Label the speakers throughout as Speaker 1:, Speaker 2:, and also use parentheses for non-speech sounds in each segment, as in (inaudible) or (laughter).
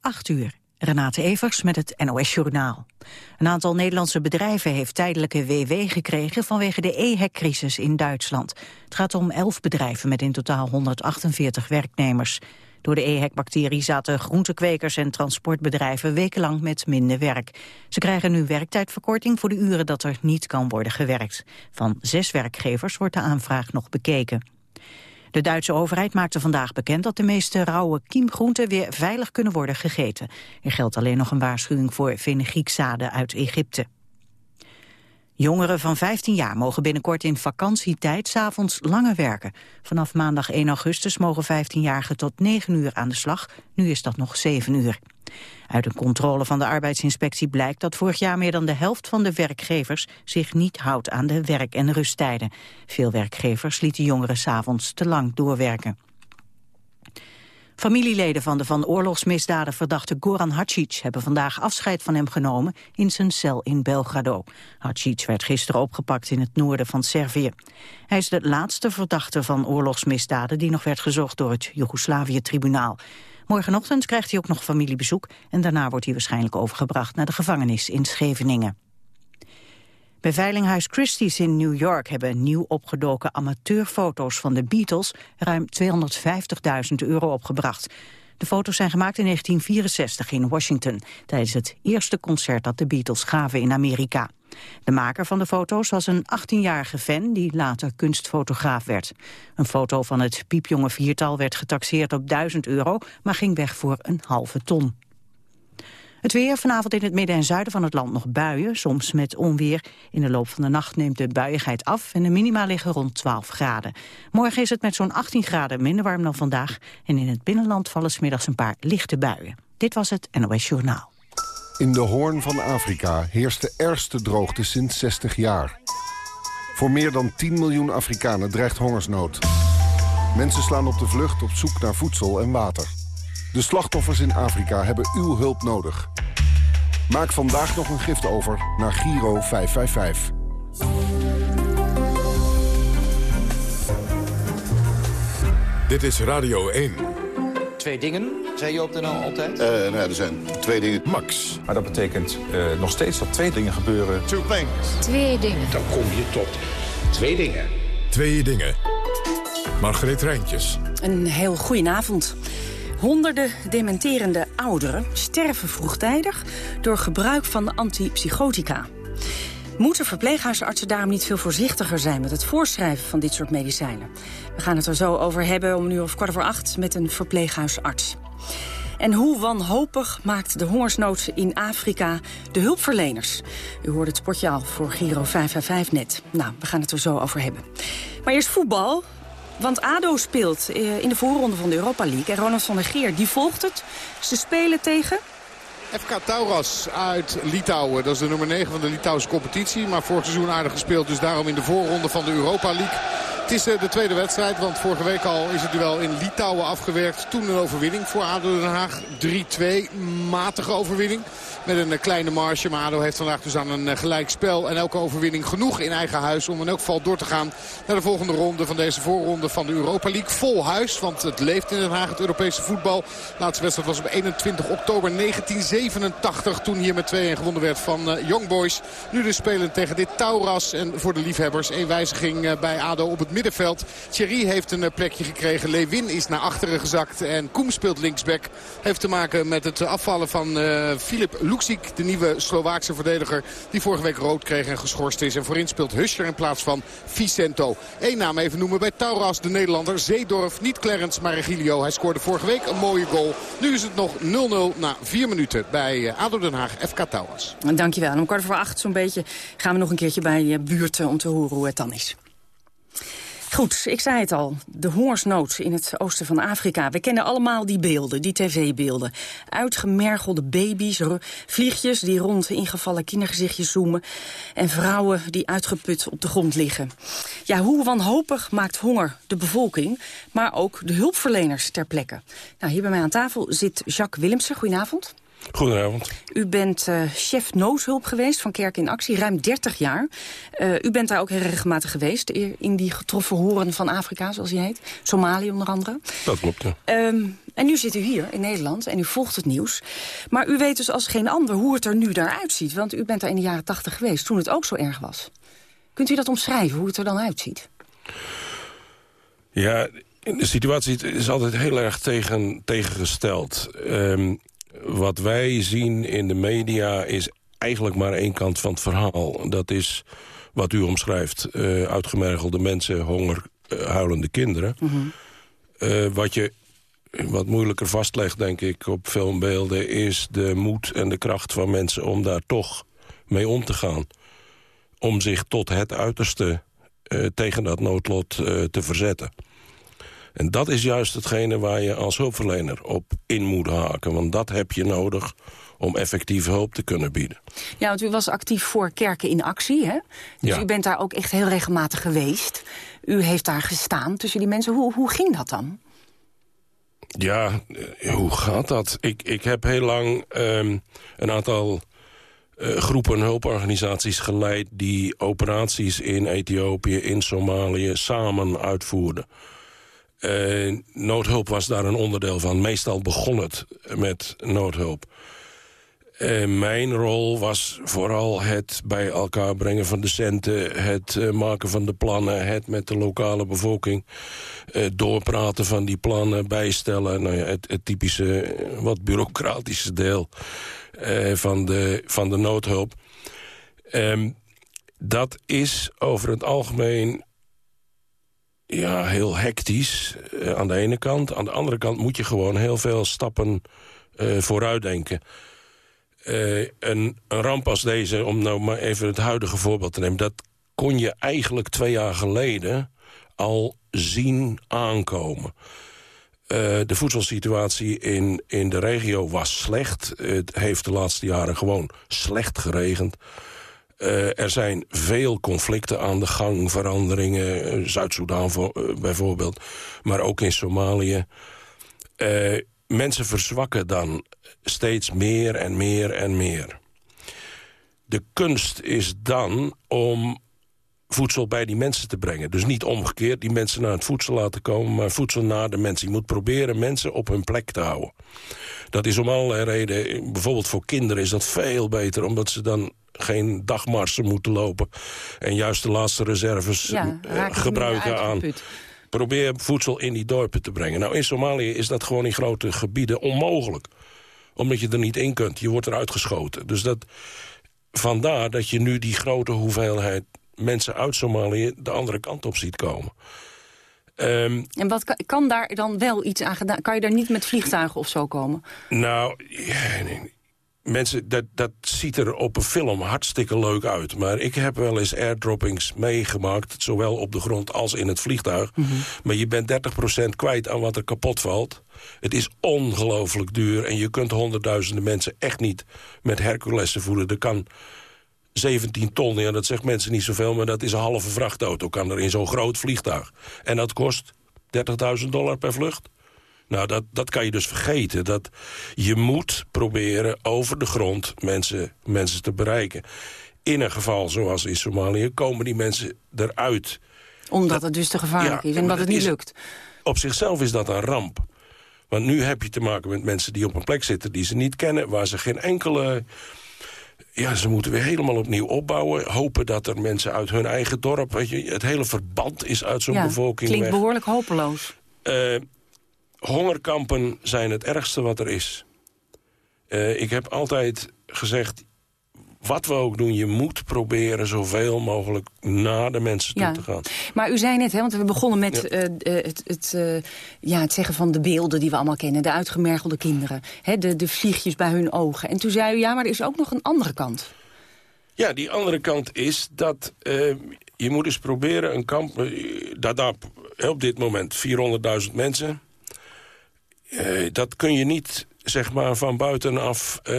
Speaker 1: 8 uur. Renate Evers met het NOS Journaal. Een aantal Nederlandse bedrijven heeft tijdelijke WW gekregen vanwege de EHEC-crisis in Duitsland. Het gaat om 11 bedrijven met in totaal 148 werknemers. Door de EHEC-bacterie zaten groentekwekers en transportbedrijven wekenlang met minder werk. Ze krijgen nu werktijdverkorting voor de uren dat er niet kan worden gewerkt. Van zes werkgevers wordt de aanvraag nog bekeken. De Duitse overheid maakte vandaag bekend dat de meeste rauwe kiemgroenten weer veilig kunnen worden gegeten. Er geldt alleen nog een waarschuwing voor fenugreekzaden uit Egypte. Jongeren van 15 jaar mogen binnenkort in vakantietijd s'avonds langer werken. Vanaf maandag 1 augustus mogen 15-jarigen tot 9 uur aan de slag. Nu is dat nog 7 uur. Uit een controle van de arbeidsinspectie blijkt dat vorig jaar meer dan de helft van de werkgevers zich niet houdt aan de werk- en rusttijden. Veel werkgevers lieten jongeren s'avonds te lang doorwerken. Familieleden van de van oorlogsmisdaden verdachte Goran Hadžić hebben vandaag afscheid van hem genomen in zijn cel in Belgrado. Hadžić werd gisteren opgepakt in het noorden van Servië. Hij is de laatste verdachte van oorlogsmisdaden die nog werd gezocht door het Joegoslavië-tribunaal. Morgenochtend krijgt hij ook nog familiebezoek en daarna wordt hij waarschijnlijk overgebracht naar de gevangenis in Scheveningen. Bij Veilinghuis Christie's in New York hebben nieuw opgedoken amateurfoto's van de Beatles ruim 250.000 euro opgebracht. De foto's zijn gemaakt in 1964 in Washington, tijdens het eerste concert dat de Beatles gaven in Amerika. De maker van de foto's was een 18-jarige fan die later kunstfotograaf werd. Een foto van het piepjonge viertal werd getaxeerd op 1000 euro, maar ging weg voor een halve ton. Het weer, vanavond in het midden en zuiden van het land nog buien, soms met onweer. In de loop van de nacht neemt de buiigheid af en de minima liggen rond 12 graden. Morgen is het met zo'n 18 graden minder warm dan vandaag. En in het binnenland vallen smiddags een paar lichte buien. Dit was het NOS Journaal.
Speaker 2: In de hoorn van Afrika heerst de ergste droogte sinds 60 jaar. Voor meer dan 10 miljoen Afrikanen dreigt hongersnood. Mensen slaan op de vlucht op zoek naar voedsel en water. De slachtoffers in Afrika hebben uw hulp nodig. Maak vandaag nog een gift over naar Giro 555.
Speaker 3: Dit is Radio 1.
Speaker 4: Twee dingen, zei je op de nou altijd?
Speaker 5: Uh, nou ja, er zijn twee dingen.
Speaker 3: Max.
Speaker 6: Maar dat betekent uh, nog steeds dat twee dingen gebeuren.
Speaker 5: Two things.
Speaker 7: Twee dingen.
Speaker 8: Dan kom je tot twee dingen.
Speaker 3: Twee dingen. Margreet Rijntjes.
Speaker 9: Een heel goedenavond. Honderden dementerende ouderen sterven vroegtijdig door gebruik van antipsychotica. Moeten verpleeghuisartsen daarom niet veel voorzichtiger zijn met het voorschrijven van dit soort medicijnen? We gaan het er zo over hebben om nu of kwart over acht met een verpleeghuisarts. En hoe wanhopig maakt de hongersnood in Afrika de hulpverleners? U hoort het spotje al voor Giro 555 net. Nou, we gaan het er zo over hebben. Maar eerst voetbal. Want ADO speelt eh, in de voorronde van de Europa League. En Ronald van der Geer die volgt het. Ze spelen tegen...
Speaker 10: FK Tauras uit Litouwen. Dat is de nummer 9 van de Litouwse competitie. Maar vorig seizoen aardig gespeeld. Dus daarom in de voorronde van de Europa League. Het is eh, de tweede wedstrijd, want vorige week al is het duel in Litouwen afgewerkt. Toen een overwinning voor ADO Den Haag. 3-2, matige overwinning. Met een eh, kleine marge. Maar ADO heeft vandaag dus aan een gelijk spel. En elke overwinning genoeg in eigen huis om in elk geval door te gaan naar de volgende ronde van deze voorronde van de Europa League. Vol huis, want het leeft in Den Haag, het Europese voetbal. De laatste wedstrijd was op 21 oktober 1987. Toen hier met 2-1 gewonnen werd van uh, Young Boys. Nu dus spelen tegen dit Tauras. En voor de liefhebbers een wijziging uh, bij ADO op het middenveld. Thierry heeft een uh, plekje gekregen. Lewin is naar achteren gezakt. En Koem speelt linksback. Heeft te maken met het afvallen van Filip Luksik. De nieuwe Slovaakse verdediger. Die vorige week rood kreeg en geschorst is. En voorin speelt Huscher in plaats van Vicento. Eén naam even noemen bij Tauras. De Nederlander Zeedorf. Niet Clarence, maar Regilio. Hij scoorde vorige week een mooie goal. Nu is het nog 0-0 na vier minuten bij ADO Den Haag FK Tauras.
Speaker 9: Dankjewel. En om kwart voor acht zo'n beetje gaan we nog een keertje bij buurten om te horen hoe het dan is. Goed, ik zei het al. De hongersnood in het oosten van Afrika. We kennen allemaal die beelden, die tv-beelden. Uitgemergelde baby's, vliegjes die rond ingevallen kindergezichtjes zoomen... en vrouwen die uitgeput op de grond liggen. Ja, hoe wanhopig maakt honger de bevolking... maar ook de hulpverleners ter plekke. Nou, hier bij mij aan tafel zit Jacques Willemsen. Goedenavond.
Speaker 7: Goedenavond.
Speaker 9: U bent uh, chef noodhulp geweest van Kerk in Actie, ruim 30 jaar. Uh, u bent daar ook heel regelmatig geweest, in die getroffen horen van Afrika, zoals hij heet. Somalië onder andere.
Speaker 7: Dat klopt, ja.
Speaker 9: Um, en nu zit u hier in Nederland en u volgt het nieuws. Maar u weet dus als geen ander hoe het er nu daaruit ziet. Want u bent daar in de jaren 80 geweest, toen het ook zo erg was. Kunt u dat omschrijven, hoe het er dan uitziet?
Speaker 7: Ja, de situatie is altijd heel erg tegen, tegengesteld. Um, wat wij zien in de media is eigenlijk maar één kant van het verhaal. Dat is wat u omschrijft. Uh, uitgemergelde mensen, honger, uh, huilende kinderen. Mm -hmm. uh, wat je wat moeilijker vastlegt, denk ik, op filmbeelden... is de moed en de kracht van mensen om daar toch mee om te gaan. Om zich tot het uiterste tegen dat noodlot te verzetten. En dat is juist hetgene waar je als hulpverlener op in moet haken. Want dat heb je nodig om effectief hulp te kunnen bieden.
Speaker 9: Ja, want u was actief voor Kerken in Actie, hè? Dus ja. u bent daar ook echt heel regelmatig geweest. U heeft daar gestaan tussen die mensen. Hoe, hoe ging dat dan?
Speaker 7: Ja, hoe gaat dat? Ik, ik heb heel lang um, een aantal uh, groepen hulporganisaties geleid... die operaties in Ethiopië, in Somalië samen uitvoerden. Uh, noodhulp was daar een onderdeel van. Meestal begon het met noodhulp. Uh, mijn rol was vooral het bij elkaar brengen van de centen... het uh, maken van de plannen, het met de lokale bevolking... doorpraten van die plannen, bijstellen. Nou ja, het, typische, wat bureaucratische deel van, de, van de noodhulp. Um, dat is over het algemeen ja, heel hectisch uh, aan de ene kant. Aan de andere kant moet je gewoon heel veel stappen uh, vooruit denken. Uh, een, een, ramp als deze, om nou maar even het huidige voorbeeld te nemen... dat kon je eigenlijk twee jaar geleden al zien aankomen. de voedselsituatie in, in de regio was slecht. Het heeft de laatste jaren gewoon slecht geregend. Uh, er zijn veel conflicten aan de gang, veranderingen. Uh, Zuid-Soedan uh, bijvoorbeeld, maar ook in Somalië. mensen verzwakken dan steeds meer en meer en meer. De kunst is dan om voedsel bij die mensen te brengen. Dus niet omgekeerd, die mensen naar het voedsel laten komen... maar voedsel naar de mensen. Je moet proberen mensen op hun plek te houden. Dat is om allerlei redenen. Bijvoorbeeld voor kinderen is dat veel beter... omdat ze dan geen dagmarsen moeten lopen... en juist de laatste reserves ja, gebruiken aan... Probeer voedsel in die dorpen te brengen. Nou, in Somalië is dat gewoon in grote gebieden onmogelijk. Omdat je er niet in kunt. Je wordt eruit geschoten. Dus dat, vandaar dat je nu die grote hoeveelheid mensen uit Somalië... de andere kant op ziet komen.
Speaker 9: Um, en wat kan, kan, daar dan wel iets aan gedaan? Kan je daar niet met vliegtuigen of zo komen?
Speaker 7: Nou, nee, mensen, dat, dat ziet er op een film hartstikke leuk uit. Maar ik heb wel eens airdroppings meegemaakt... zowel op de grond als in het vliegtuig. Mm -hmm. Maar je bent 30% kwijt aan wat er kapot valt. Het is ongelooflijk duur en je kunt honderdduizenden mensen echt niet met Herculessen voeden. Er kan 17 ton, ja, dat zegt mensen niet zoveel... maar dat is een halve vrachtauto, kan er in zo'n groot vliegtuig. En dat kost 30.000 dollar per vlucht. Nou, dat, dat kan je dus vergeten. Dat je moet proberen over de grond mensen, mensen te bereiken. In een geval zoals in Somalië komen die mensen eruit.
Speaker 9: Omdat dat, het dus te gevaarlijk ja, is en dat het niet lukt.
Speaker 7: Op zichzelf is dat een ramp. Want nu heb je te maken met mensen die op een plek zitten... die ze niet kennen, waar ze geen enkele... Ja, ze moeten weer helemaal opnieuw opbouwen. Hopen dat er mensen uit hun eigen dorp... Weet je, het hele verband is uit zo'n
Speaker 9: ja,
Speaker 7: bevolking
Speaker 9: klinkt
Speaker 7: weg.
Speaker 9: behoorlijk hopeloos.
Speaker 7: Uh, hongerkampen zijn het ergste wat er is. Uh, ik heb altijd gezegd, wat we ook doen, je moet proberen zoveel mogelijk naar de mensen toe te gaan.
Speaker 9: Maar u zei net, hè, want we begonnen met ja. uh, het, het, uh, ja, het zeggen van de beelden die we allemaal kennen. De uitgemergelde kinderen, hè, de, de vliegjes bij hun ogen. En toen zei u, ja, maar er is ook nog een andere kant.
Speaker 7: Ja, die andere kant is dat je moet eens proberen een kamp... Dadaab, op dit moment 400.000 mensen dat kun je niet zeg maar van buitenaf... Uh,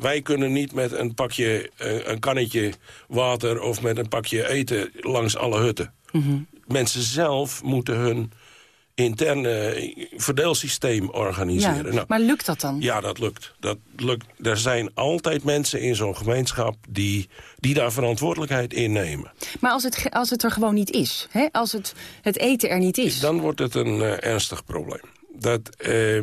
Speaker 7: wij kunnen niet met een pakje, uh, een kannetje water... of met een pakje eten langs alle hutten. Mm -hmm. Mensen zelf moeten hun interne verdeelsysteem organiseren.
Speaker 9: Ja,
Speaker 7: Nou,
Speaker 9: maar lukt dat dan?
Speaker 7: ja, dat lukt. dat lukt. Er zijn altijd mensen in zo'n gemeenschap die, die daar verantwoordelijkheid in nemen.
Speaker 9: Maar als het, als het er gewoon niet is, hè? als het, het eten er niet is...
Speaker 7: Dan wordt het een eh, ernstig probleem. Dat, eh,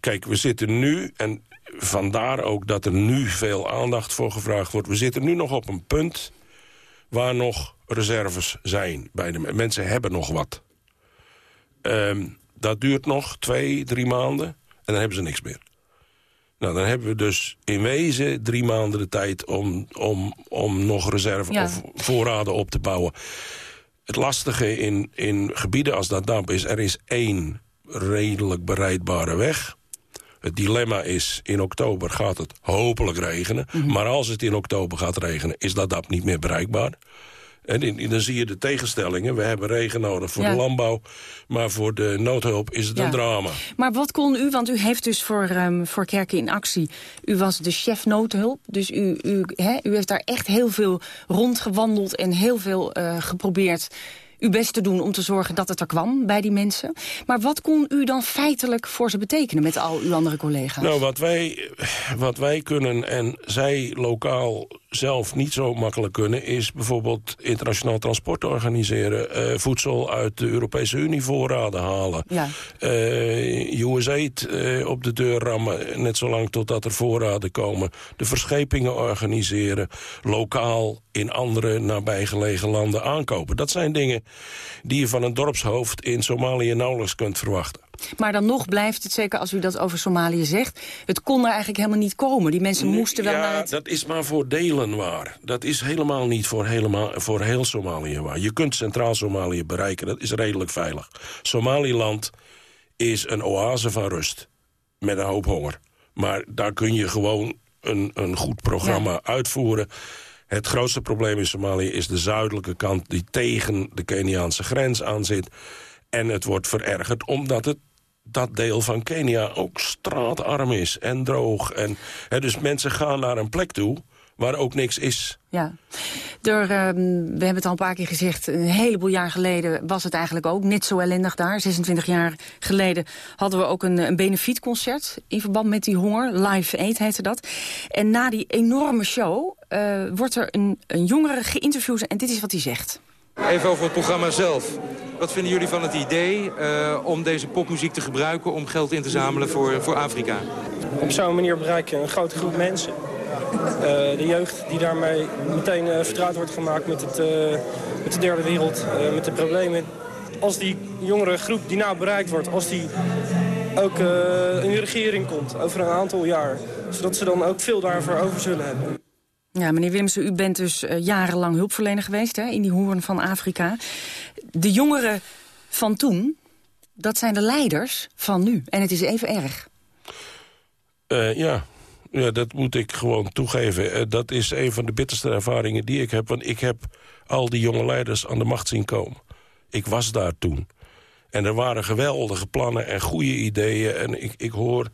Speaker 7: kijk, we zitten nu, en vandaar ook dat er nu veel aandacht voor gevraagd wordt... we zitten nu nog op een punt waar nog reserves zijn. Bij de, men- mensen hebben nog wat. Ehm, dat duurt nog twee, drie maanden en dan hebben ze niks meer. Nou, dan hebben we dus in wezen drie maanden de tijd om, om, om nog reserve
Speaker 9: Ja.
Speaker 7: of voorraden op te bouwen. Het lastige in, in gebieden als dat damp is... er is één redelijk bereidbare weg. Het dilemma is, in oktober gaat het hopelijk regenen. Maar als het in oktober gaat regenen, is dat dap niet meer bereikbaar. En in- dan zie je de tegenstellingen. We hebben regen nodig voor
Speaker 9: Ja.
Speaker 7: de landbouw. Maar voor de noodhulp is het
Speaker 9: Ja.
Speaker 7: een drama.
Speaker 9: Maar wat kon u, want u heeft dus voor, ehm, voor Kerken in Actie... u was de chef noodhulp, dus u, u, u heeft daar echt heel veel rondgewandeld... en heel veel eh, geprobeerd uw best te doen om te zorgen dat het er kwam bij die mensen. Maar wat kon u dan feitelijk voor ze betekenen met al uw andere collega's?
Speaker 7: Nou, wat wij, wat wij kunnen en zij lokaal zelf niet zo makkelijk kunnen... is bijvoorbeeld internationaal transport organiseren... eh, voedsel uit de Europese Unie voorraden halen...
Speaker 9: Ja.
Speaker 7: eh USAID eh, op de deur rammen, net zolang totdat er voorraden komen. De verschepingen organiseren, lokaal in andere nabijgelegen landen aankopen. Dat zijn dingen die je van een dorpshoofd in Somalië nauwelijks kunt verwachten.
Speaker 9: Maar dan nog blijft het, zeker als u dat over Somalië zegt... het kon er eigenlijk helemaal niet komen. Die mensen moesten wel
Speaker 7: ja,
Speaker 9: naar het...
Speaker 7: dat is maar voor delen waar. Dat is helemaal niet voor, helemaal, voor heel Somalië waar. Je kunt Centraal-Somalië bereiken, dat is redelijk veilig. Somaliland is een oase van rust. Met een hoop honger. Maar daar kun je gewoon een, een goed programma uitvoeren. Het grootste probleem in Somalië is de zuidelijke kant... die tegen de Keniaanse grens aan zit. En het wordt verergerd omdat het dat deel van Kenia ook straatarm is en droog. En, hè, dus mensen gaan naar een plek toe waar ook niks is.
Speaker 9: Ja, er, ehm, we hebben het al een paar keer gezegd... een heleboel jaar geleden was het eigenlijk ook net zo ellendig daar. 26 jaar geleden hadden we ook een, een benefietconcert... in verband met die honger. Live Aid heette dat. En na die enorme show eh, wordt er een, een jongere geïnterviewd... en dit is wat hij zegt.
Speaker 11: Even over het programma zelf. Wat vinden jullie van het idee eh, om deze popmuziek te gebruiken... om geld in te zamelen voor, voor Afrika?
Speaker 12: Op zo'n manier bereik je een grote groep mensen. Eh, de jeugd die daarmee meteen eh, vertrouwd wordt gemaakt met, het, met de derde wereld, met de problemen. Als die jongere groep die nou bereikt wordt, als die ook in de regering komt over een aantal jaar. Zodat ze dan ook veel daarvoor over zullen hebben.
Speaker 9: Ja, meneer Willemsen, u bent dus eh, jarenlang hulpverlener geweest hè, in die hoorn van Afrika. De jongeren van toen, dat zijn de leiders van nu. En het is even erg.
Speaker 7: Eh, ja. ja, dat moet ik gewoon toegeven. Eh, dat is een van de bitterste ervaringen die ik heb. Want ik heb al die jonge leiders aan de macht zien komen. Ik was daar toen. En er waren geweldige plannen en goede ideeën. En ik, ik hoor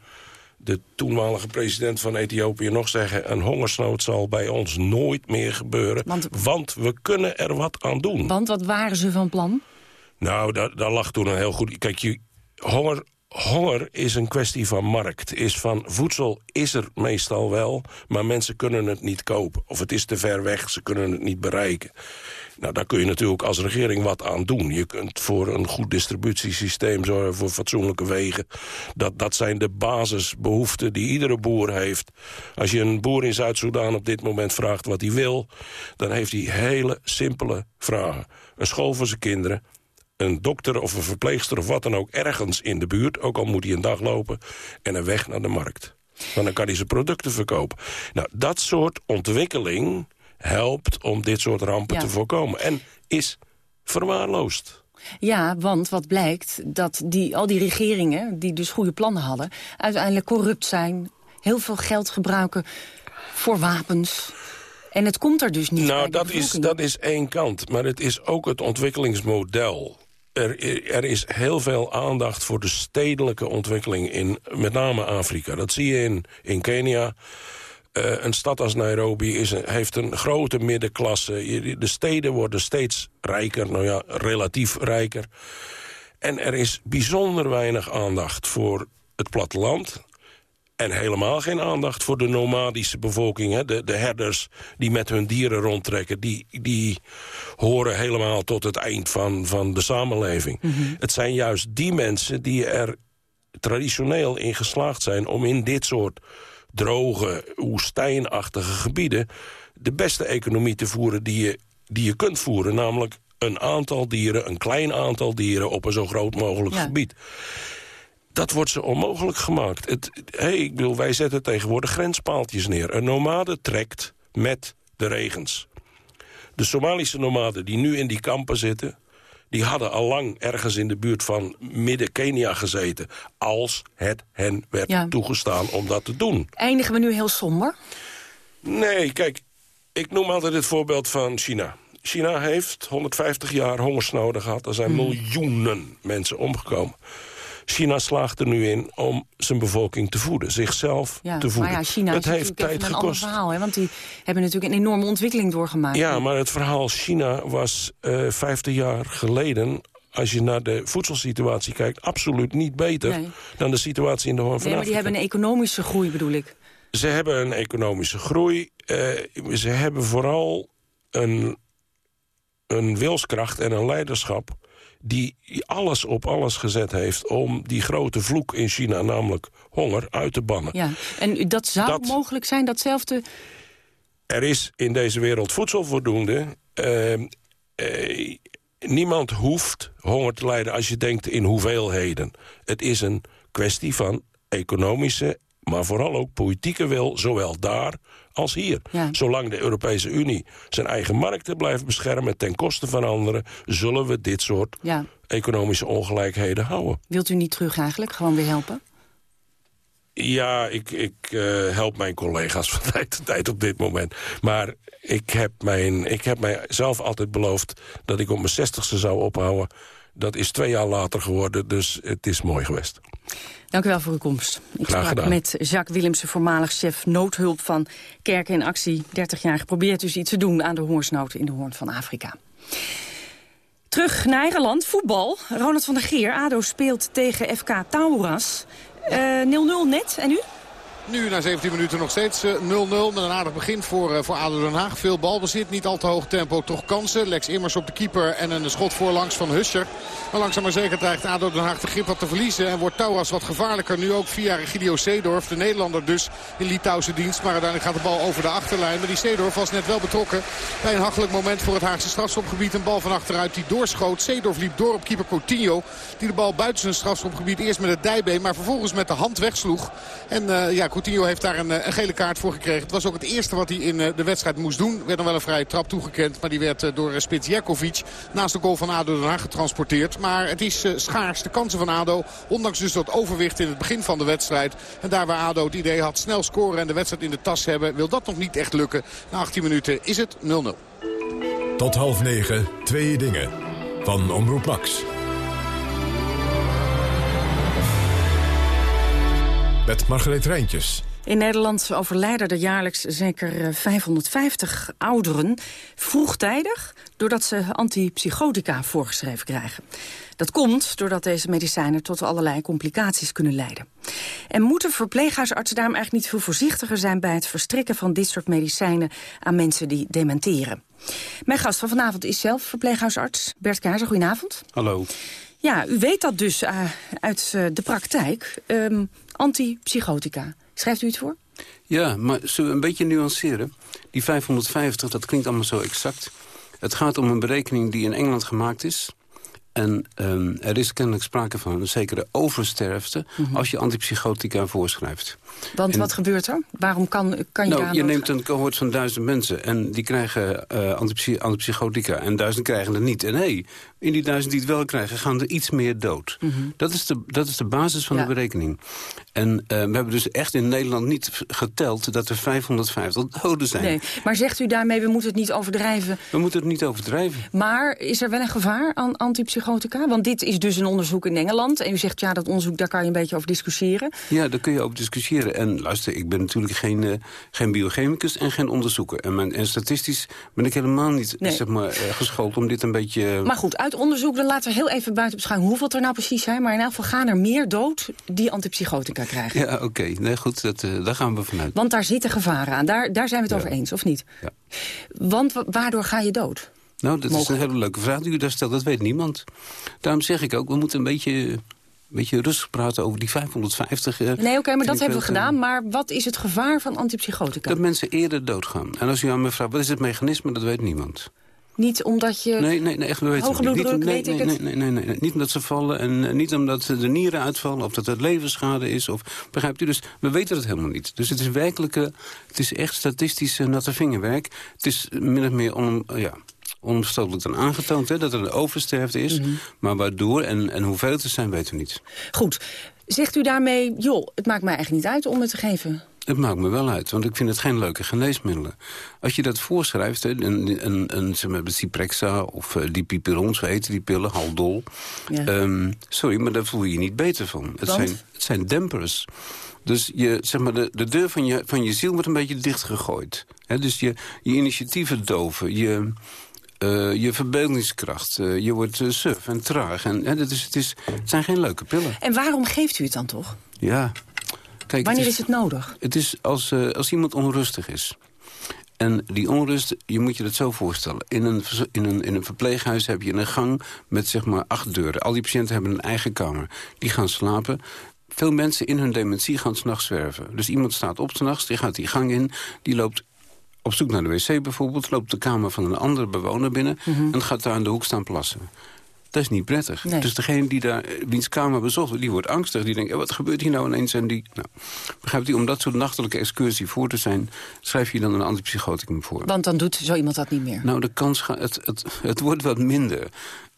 Speaker 7: de toenmalige president van Ethiopië nog zeggen... een hongersnood zal bij ons nooit meer gebeuren.
Speaker 9: Want-
Speaker 7: Want, we kunnen er wat aan doen.
Speaker 9: Want wat waren ze van plan?
Speaker 7: Nou, daar, daar lag toen een heel goed... Kijk, je, honger, honger is een kwestie van markt. Is van voedsel is er meestal wel, maar mensen kunnen het niet kopen. Of het is te ver weg, ze kunnen het niet bereiken. Nou, daar kun je natuurlijk als regering wat aan doen. Je kunt voor een goed distributiesysteem zorgen, voor fatsoenlijke wegen. Dat, dat zijn de basisbehoeften die iedere boer heeft. Als je een boer in Zuid-Soedan op dit moment vraagt wat hij wil... dan heeft hij hele simpele vragen. Een school voor zijn kinderen, een dokter of een verpleegster of wat dan ook ergens in de buurt... ook al moet hij een dag lopen, en een weg naar de markt. Want dan kan hij zijn producten verkopen. Nou, dat soort ontwikkeling helpt om dit soort rampen
Speaker 9: Ja.
Speaker 7: te voorkomen. En is verwaarloosd.
Speaker 9: Ja, want wat blijkt, dat die, al die regeringen, die dus goede plannen hadden... uiteindelijk corrupt zijn, heel veel geld gebruiken voor wapens. En het komt er dus niet
Speaker 7: Nou, dat is, dat is één kant. Maar het is ook het ontwikkelingsmodel. Er, er is heel veel aandacht voor de stedelijke ontwikkeling in met name Afrika. Dat zie je in, in Kenia. Eh, een stad als Nairobi is heeft een grote middenklasse. De steden worden steeds rijker, nou ja, relatief rijker. En er is bijzonder weinig aandacht voor het platteland. En helemaal geen aandacht voor de nomadische bevolking. Hè? De, de herders die met hun dieren rondtrekken... die, die horen helemaal tot het eind van, van de samenleving. Het zijn juist die mensen die er traditioneel in geslaagd zijn... om in dit soort droge, woestijnachtige gebieden... de beste economie te voeren die je, die je kunt voeren. Namelijk een aantal dieren, een klein aantal dieren... op een zo groot mogelijk gebied dat wordt ze onmogelijk gemaakt. Het, hey, ik bedoel, wij zetten tegenwoordig grenspaaltjes neer. Een nomade trekt met de regens. De Somalische nomaden die nu in die kampen zitten... die hadden al lang ergens in de buurt van midden-Kenia gezeten... als het hen werd toegestaan om dat te doen.
Speaker 9: Eindigen we nu heel somber?
Speaker 7: Nee, kijk, ik noem altijd het voorbeeld van China. China heeft 150 jaar hongersnoden gehad. Er zijn
Speaker 9: Hmm.
Speaker 7: miljoenen mensen omgekomen. China slaagt er nu in om zijn bevolking te voeden. Zichzelf
Speaker 9: Ja,
Speaker 7: te voeden.
Speaker 9: maar ja, China
Speaker 7: het
Speaker 9: is
Speaker 7: heeft tijd
Speaker 9: even een ander
Speaker 7: gekost.
Speaker 9: verhaal. Hè? Want die hebben natuurlijk een enorme ontwikkeling doorgemaakt.
Speaker 7: Ja, maar het verhaal China was eh 50 jaar geleden... als je naar de voedselsituatie kijkt... absoluut niet beter
Speaker 9: Nee.
Speaker 7: dan de situatie in de Hoorn van
Speaker 9: Nee, maar die
Speaker 7: Afrika.
Speaker 9: hebben een economische groei, bedoel ik.
Speaker 7: Ze hebben een economische groei. eh, ze hebben vooral een, een wilskracht en een leiderschap... die alles op alles gezet heeft om die grote vloek in China... namelijk honger, uit te bannen.
Speaker 9: Ja. En dat zou
Speaker 7: Dat-
Speaker 9: mogelijk zijn, datzelfde...
Speaker 7: Er is in deze wereld voedsel voldoende. Eh, eh, niemand hoeft honger te lijden als je denkt in hoeveelheden. Het is een kwestie van economische, maar vooral ook politieke wil... zowel daar als hier.
Speaker 9: Ja.
Speaker 7: Zolang de Europese Unie zijn eigen markten blijft beschermen... ten koste van anderen, zullen we dit soort
Speaker 9: Ja.
Speaker 7: economische ongelijkheden houden.
Speaker 9: Wilt u niet terug eigenlijk? Gewoon weer helpen?
Speaker 7: Ja, ik, ik eh, help mijn collega's (laughs) van tijd tot tijd op dit moment. Maar ik heb, mijn, ik heb mijzelf altijd beloofd dat ik op mijn zestigste zou ophouden. Dat is twee jaar later geworden, dus het is mooi geweest.
Speaker 9: Dank u wel voor uw komst. Ik
Speaker 7: Graag
Speaker 9: sprak
Speaker 7: gedaan.
Speaker 9: met Jacques Willemsen, voormalig chef noodhulp van Kerken in Actie. 30 jaar geprobeerd dus iets te doen aan de hongersnood in de Hoorn van Afrika. Terug naar eigen land, voetbal. Ronald van der Geer, ADO speelt tegen FK Tauras. Eh, 0-0 net, en u?
Speaker 10: Nu na 17 minuten nog steeds eh, 0-0 met een aardig begin voor, eh, voor ADO Den Haag. Veel balbezit, niet al te hoog tempo, toch kansen. Lex Immers op de keeper en een schot voorlangs van Husser. Maar langzaam maar zeker dreigt ADO Den Haag de grip wat te verliezen. En wordt Tauras wat gevaarlijker. Nu ook via Regidio Seedorf, de Nederlander dus in Litouwse dienst. Maar uiteindelijk gaat de bal over de achterlijn. Maar die Seedorf was net wel betrokken bij een hachelijk moment voor het Haagse strafschopgebied. Een bal van achteruit die doorschoot. Seedorf liep door op keeper Coutinho. Die de bal buiten zijn strafschopgebied eerst met het dijbeen, maar vervolgens met de hand wegsloeg. En eh, ja, Coutinho heeft daar een, eh, een gele kaart voor gekregen. Het was ook het eerste wat hij in eh, de wedstrijd moest doen. Er werd nog wel een vrije trap toegekend. Maar die werd eh, door Spits Jerkovic naast de goal van ADO Haag getransporteerd. Maar het is schaars. De kansen van ADO. Ondanks dus dat overwicht in het begin van de wedstrijd. En daar waar ADO het idee had snel scoren en de wedstrijd in de tas hebben. Wil dat nog niet echt lukken. Na 18 minuten is het 0-0.
Speaker 3: Tot half negen, twee dingen. Van Omroep Max. Met Margreet Rijntjes.
Speaker 9: In Nederland overlijden er jaarlijks zeker eh, 550 ouderen vroegtijdig... doordat ze antipsychotica voorgeschreven krijgen. Dat komt doordat deze medicijnen tot allerlei complicaties kunnen leiden. En moeten verpleeghuisartsen daarom eigenlijk niet veel voorzichtiger zijn... bij het verstrekken van dit soort medicijnen aan mensen die dementeren? Mijn gast van vanavond is zelf verpleeghuisarts. Bert Keizer, goedenavond.
Speaker 13: Hallo.
Speaker 9: Ja, u weet dat dus eh, uit eh, de praktijk. Ehm, antipsychotica. Schrijft u het voor?
Speaker 13: Ja, maar zullen we een beetje nuanceren? Die 550, dat klinkt allemaal zo exact. Het gaat om een berekening die in Engeland gemaakt is. En ehm, er is kennelijk sprake van een zekere oversterfte... als je antipsychotica voorschrijft.
Speaker 9: Want
Speaker 13: En-
Speaker 9: wat gebeurt er? Waarom kan, kan je
Speaker 13: nou,
Speaker 9: daar
Speaker 13: je neemt een cohort van duizend mensen en die krijgen eh, antipsy- antipsychotica en duizend krijgen het niet. En hé, hey, in die duizend die het wel krijgen, gaan er iets meer dood. dat, is de, dat is de basis van
Speaker 9: Ja.
Speaker 13: de berekening. En eh, we hebben dus echt in Nederland niet geteld dat er 550 doden zijn.
Speaker 9: Nee, maar zegt u daarmee, we moeten het niet overdrijven.
Speaker 13: We moeten het niet overdrijven.
Speaker 9: Maar is er wel een gevaar aan antipsychotica? Want dit is dus een onderzoek in Engeland. En u zegt, ja, dat onderzoek, daar kan je een beetje over discussiëren.
Speaker 13: Ja, daar kun je over discussiëren. En luister, ik ben natuurlijk geen, eh, geen biochemicus en geen onderzoeker. En, mijn, en statistisch ben ik helemaal niet
Speaker 9: Nee.
Speaker 13: zeg maar, geschoold om dit een beetje...
Speaker 9: Maar goed, uit uit onderzoek, dan laten we heel even buiten beschouwen hoeveel er nou precies zijn. Maar in elk geval gaan er meer dood die antipsychotica krijgen.
Speaker 13: Ja, oké. Nee, goed, dat, uh, daar gaan we vanuit.
Speaker 9: Want daar zitten gevaren aan. Daar, daar zijn we het over eens, of niet?
Speaker 13: Ja.
Speaker 9: Want waardoor ga je dood?
Speaker 13: Nou, dat is een hele leuke vraag die u daar stelt. Dat weet niemand. Daarom zeg ik ook, we moeten een beetje, een beetje rustig praten over die 550... Uh,
Speaker 9: nee, oké, maar dat hebben we gedaan. Maar wat is het gevaar van antipsychotica?
Speaker 13: Dat mensen eerder doodgaan. En als u aan me vraagt, wat is het mechanisme, dat weet niemand.
Speaker 9: Niet omdat je
Speaker 13: nee, nee, nee, echt, we weten
Speaker 9: hoge bloeddruk,
Speaker 13: niet, nee,
Speaker 9: weet ik
Speaker 13: nee,
Speaker 9: het?
Speaker 13: Nee, nee, nee, nee, niet omdat ze vallen en uh, niet omdat de nieren uitvallen... of dat het levensschade is, of, begrijpt u? Dus we weten het helemaal niet. Dus het is werkelijk, uh, het is echt statistisch natte vingerwerk. Het is min of meer om, ja, onomstotelijk dan aangetoond hè, dat er een oversterfte is.
Speaker 9: Mhm.
Speaker 13: Maar waardoor en, en hoeveel het er zijn, weten we niet.
Speaker 9: Goed. Zegt u daarmee, joh, het maakt mij eigenlijk niet uit om het te geven?
Speaker 13: Het maakt me wel uit, want ik vind het geen leuke geneesmiddelen. Als je dat voorschrijft, een, een, een, zeg maar, Ciprexa of uh, Dipiperon, zo heten die pillen, Haldol.
Speaker 9: Ja.
Speaker 13: Um, sorry, maar daar voel je je niet beter van. Het zijn, het zijn dempers. Dus je, zeg maar, de, de deur van je, van je ziel wordt een beetje dichtgegooid. He, dus je, je initiatieven doven, je, uh, je verbeeldingskracht. Uh, je wordt uh, suf en traag. En, dat is, het, is, het zijn geen leuke pillen.
Speaker 9: En waarom geeft u het dan toch?
Speaker 13: Ja. Kijk,
Speaker 9: Wanneer
Speaker 13: het
Speaker 9: is, is, het nodig?
Speaker 13: Het is als, als iemand onrustig is. En die onrust, je moet je dat zo voorstellen. In een, in, een, in een verpleeghuis heb je een gang met zeg maar acht deuren. Al die patiënten hebben een eigen kamer. Die gaan slapen. Veel mensen in hun dementie gaan s'nachts zwerven. Dus iemand staat op s'nachts, die gaat die gang in. Die loopt op zoek naar de wc bijvoorbeeld... loopt de kamer van een andere bewoner binnen...
Speaker 9: Mhm.
Speaker 13: en gaat daar aan de hoek staan plassen. Dat is niet prettig.
Speaker 9: Nee.
Speaker 13: Dus degene die daar, wiens kamer bezocht, die wordt angstig. Die denkt, eh, wat gebeurt hier nou ineens? En die, nou, begrijpt u, om dat soort nachtelijke excursie voor te zijn... schrijf je dan een antipsychoticum voor.
Speaker 9: Want dan doet zo iemand dat niet meer?
Speaker 13: Nou, de kans gaat, het, het, het wordt wat minder.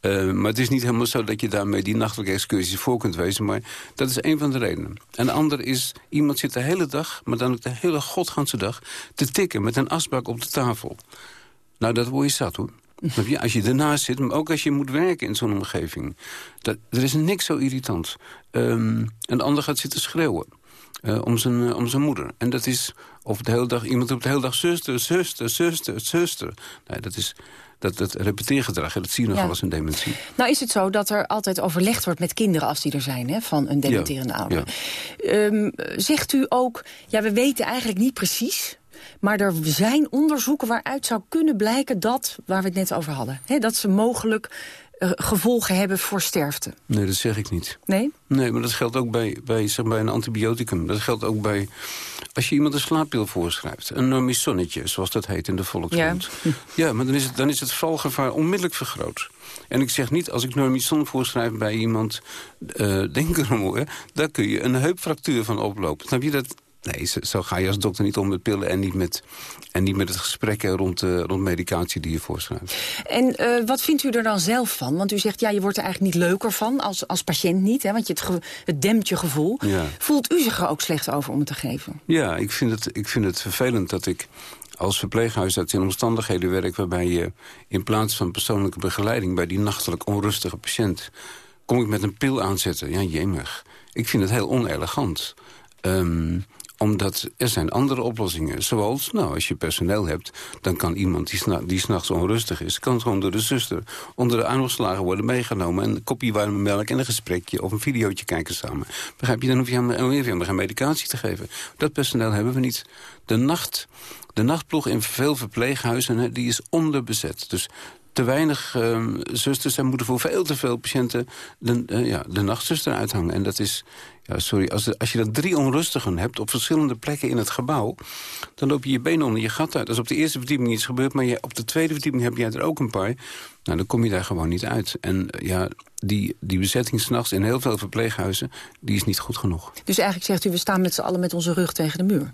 Speaker 13: Uh, maar het is niet helemaal zo dat je daarmee die nachtelijke excursies voor kunt wezen. Maar dat is een van de redenen. En de andere is, iemand zit de hele dag, maar dan ook de hele godganse dag... te tikken met een asbak op de tafel. Nou, dat word je zat, hoor. Je, als je ernaast zit, maar ook als je moet werken in zo'n omgeving. Dat, er is niks zo irritant. Um, een ander gaat zitten schreeuwen. Uh, om, zijn, uh, om zijn moeder. En dat is of de hele dag, iemand roept de hele dag zuster, zuster, zuster, zuster. Nee, dat is dat, dat repeteergedrag, dat zie je nog
Speaker 9: Ja.
Speaker 13: eens in dementie.
Speaker 9: Nou is het zo dat er altijd overlegd wordt met kinderen als die er zijn, hè, van een dementerende
Speaker 13: Ja,
Speaker 9: ouder. Ehm, zegt u ook, ja we weten eigenlijk niet precies... maar er zijn onderzoeken waaruit zou kunnen blijken dat, waar we het net over hadden... Hè, dat ze mogelijk eh, gevolgen hebben voor sterfte.
Speaker 13: Nee, dat zeg ik niet.
Speaker 9: Nee?
Speaker 13: Nee, maar dat geldt ook bij, bij, zeg, bij een antibioticum. Dat geldt ook bij... Als je iemand een slaappil voorschrijft, een normissonnetje, zoals dat heet in de volksmond. Ja, (laughs) ja maar dan is, het, dan is het valgevaar onmiddellijk vergroot. En ik zeg niet, als ik normison voorschrijf bij iemand, uh, denk erom hoor, daar kun je een heupfractuur van oplopen. Snap je dat? Nee, zo, zo ga je als dokter niet om met pillen en niet met, en niet met het gesprek rond, uh, rond medicatie die je voorschrijft.
Speaker 9: En uh, wat vindt u er dan zelf van? Want u zegt, ja, je wordt er eigenlijk niet leuker van, als, als patiënt niet. Hè, want je het, het dempt je gevoel.
Speaker 13: Ja.
Speaker 9: Voelt u zich er ook slecht over om het te geven?
Speaker 13: Ja, ik vind het, ik vind het vervelend dat ik als verpleeghuisarts in omstandigheden werk... waarbij je in plaats van persoonlijke begeleiding... bij die nachtelijk onrustige patiënt... kom ik met een pil aanzetten. Ja, jemig. Ik vind het heel onelegant. Um, omdat er zijn andere oplossingen. Zoals, nou, als je personeel hebt... dan kan iemand die, die s'nachts onrustig is... kan gewoon door de zuster onder de armslagen worden meegenomen... en een kopje warme melk en een gesprekje of een videootje kijken samen. Begrijp je? Dan hoef je hem, geen medicatie te geven. Dat personeel hebben we niet. De, nacht, de nachtploeg in veel verpleeghuizen die is onderbezet. Dus te weinig uh, zusters en moeten voor veel te veel patiënten de, uh, ja, de nachtzuster uithangen. En dat is, ja, sorry, als, als je dat drie onrustigen hebt op verschillende plekken in het gebouw, dan loop je je benen onder je gat uit. Als op de eerste verdieping iets gebeurt, maar je, op de tweede verdieping heb jij er ook een paar, nou, dan kom je daar gewoon niet uit. En uh, ja, die, die bezetting s'nachts in heel veel verpleeghuizen, die is niet goed genoeg.
Speaker 9: Dus eigenlijk zegt u, we staan met z'n allen met onze rug tegen de muur.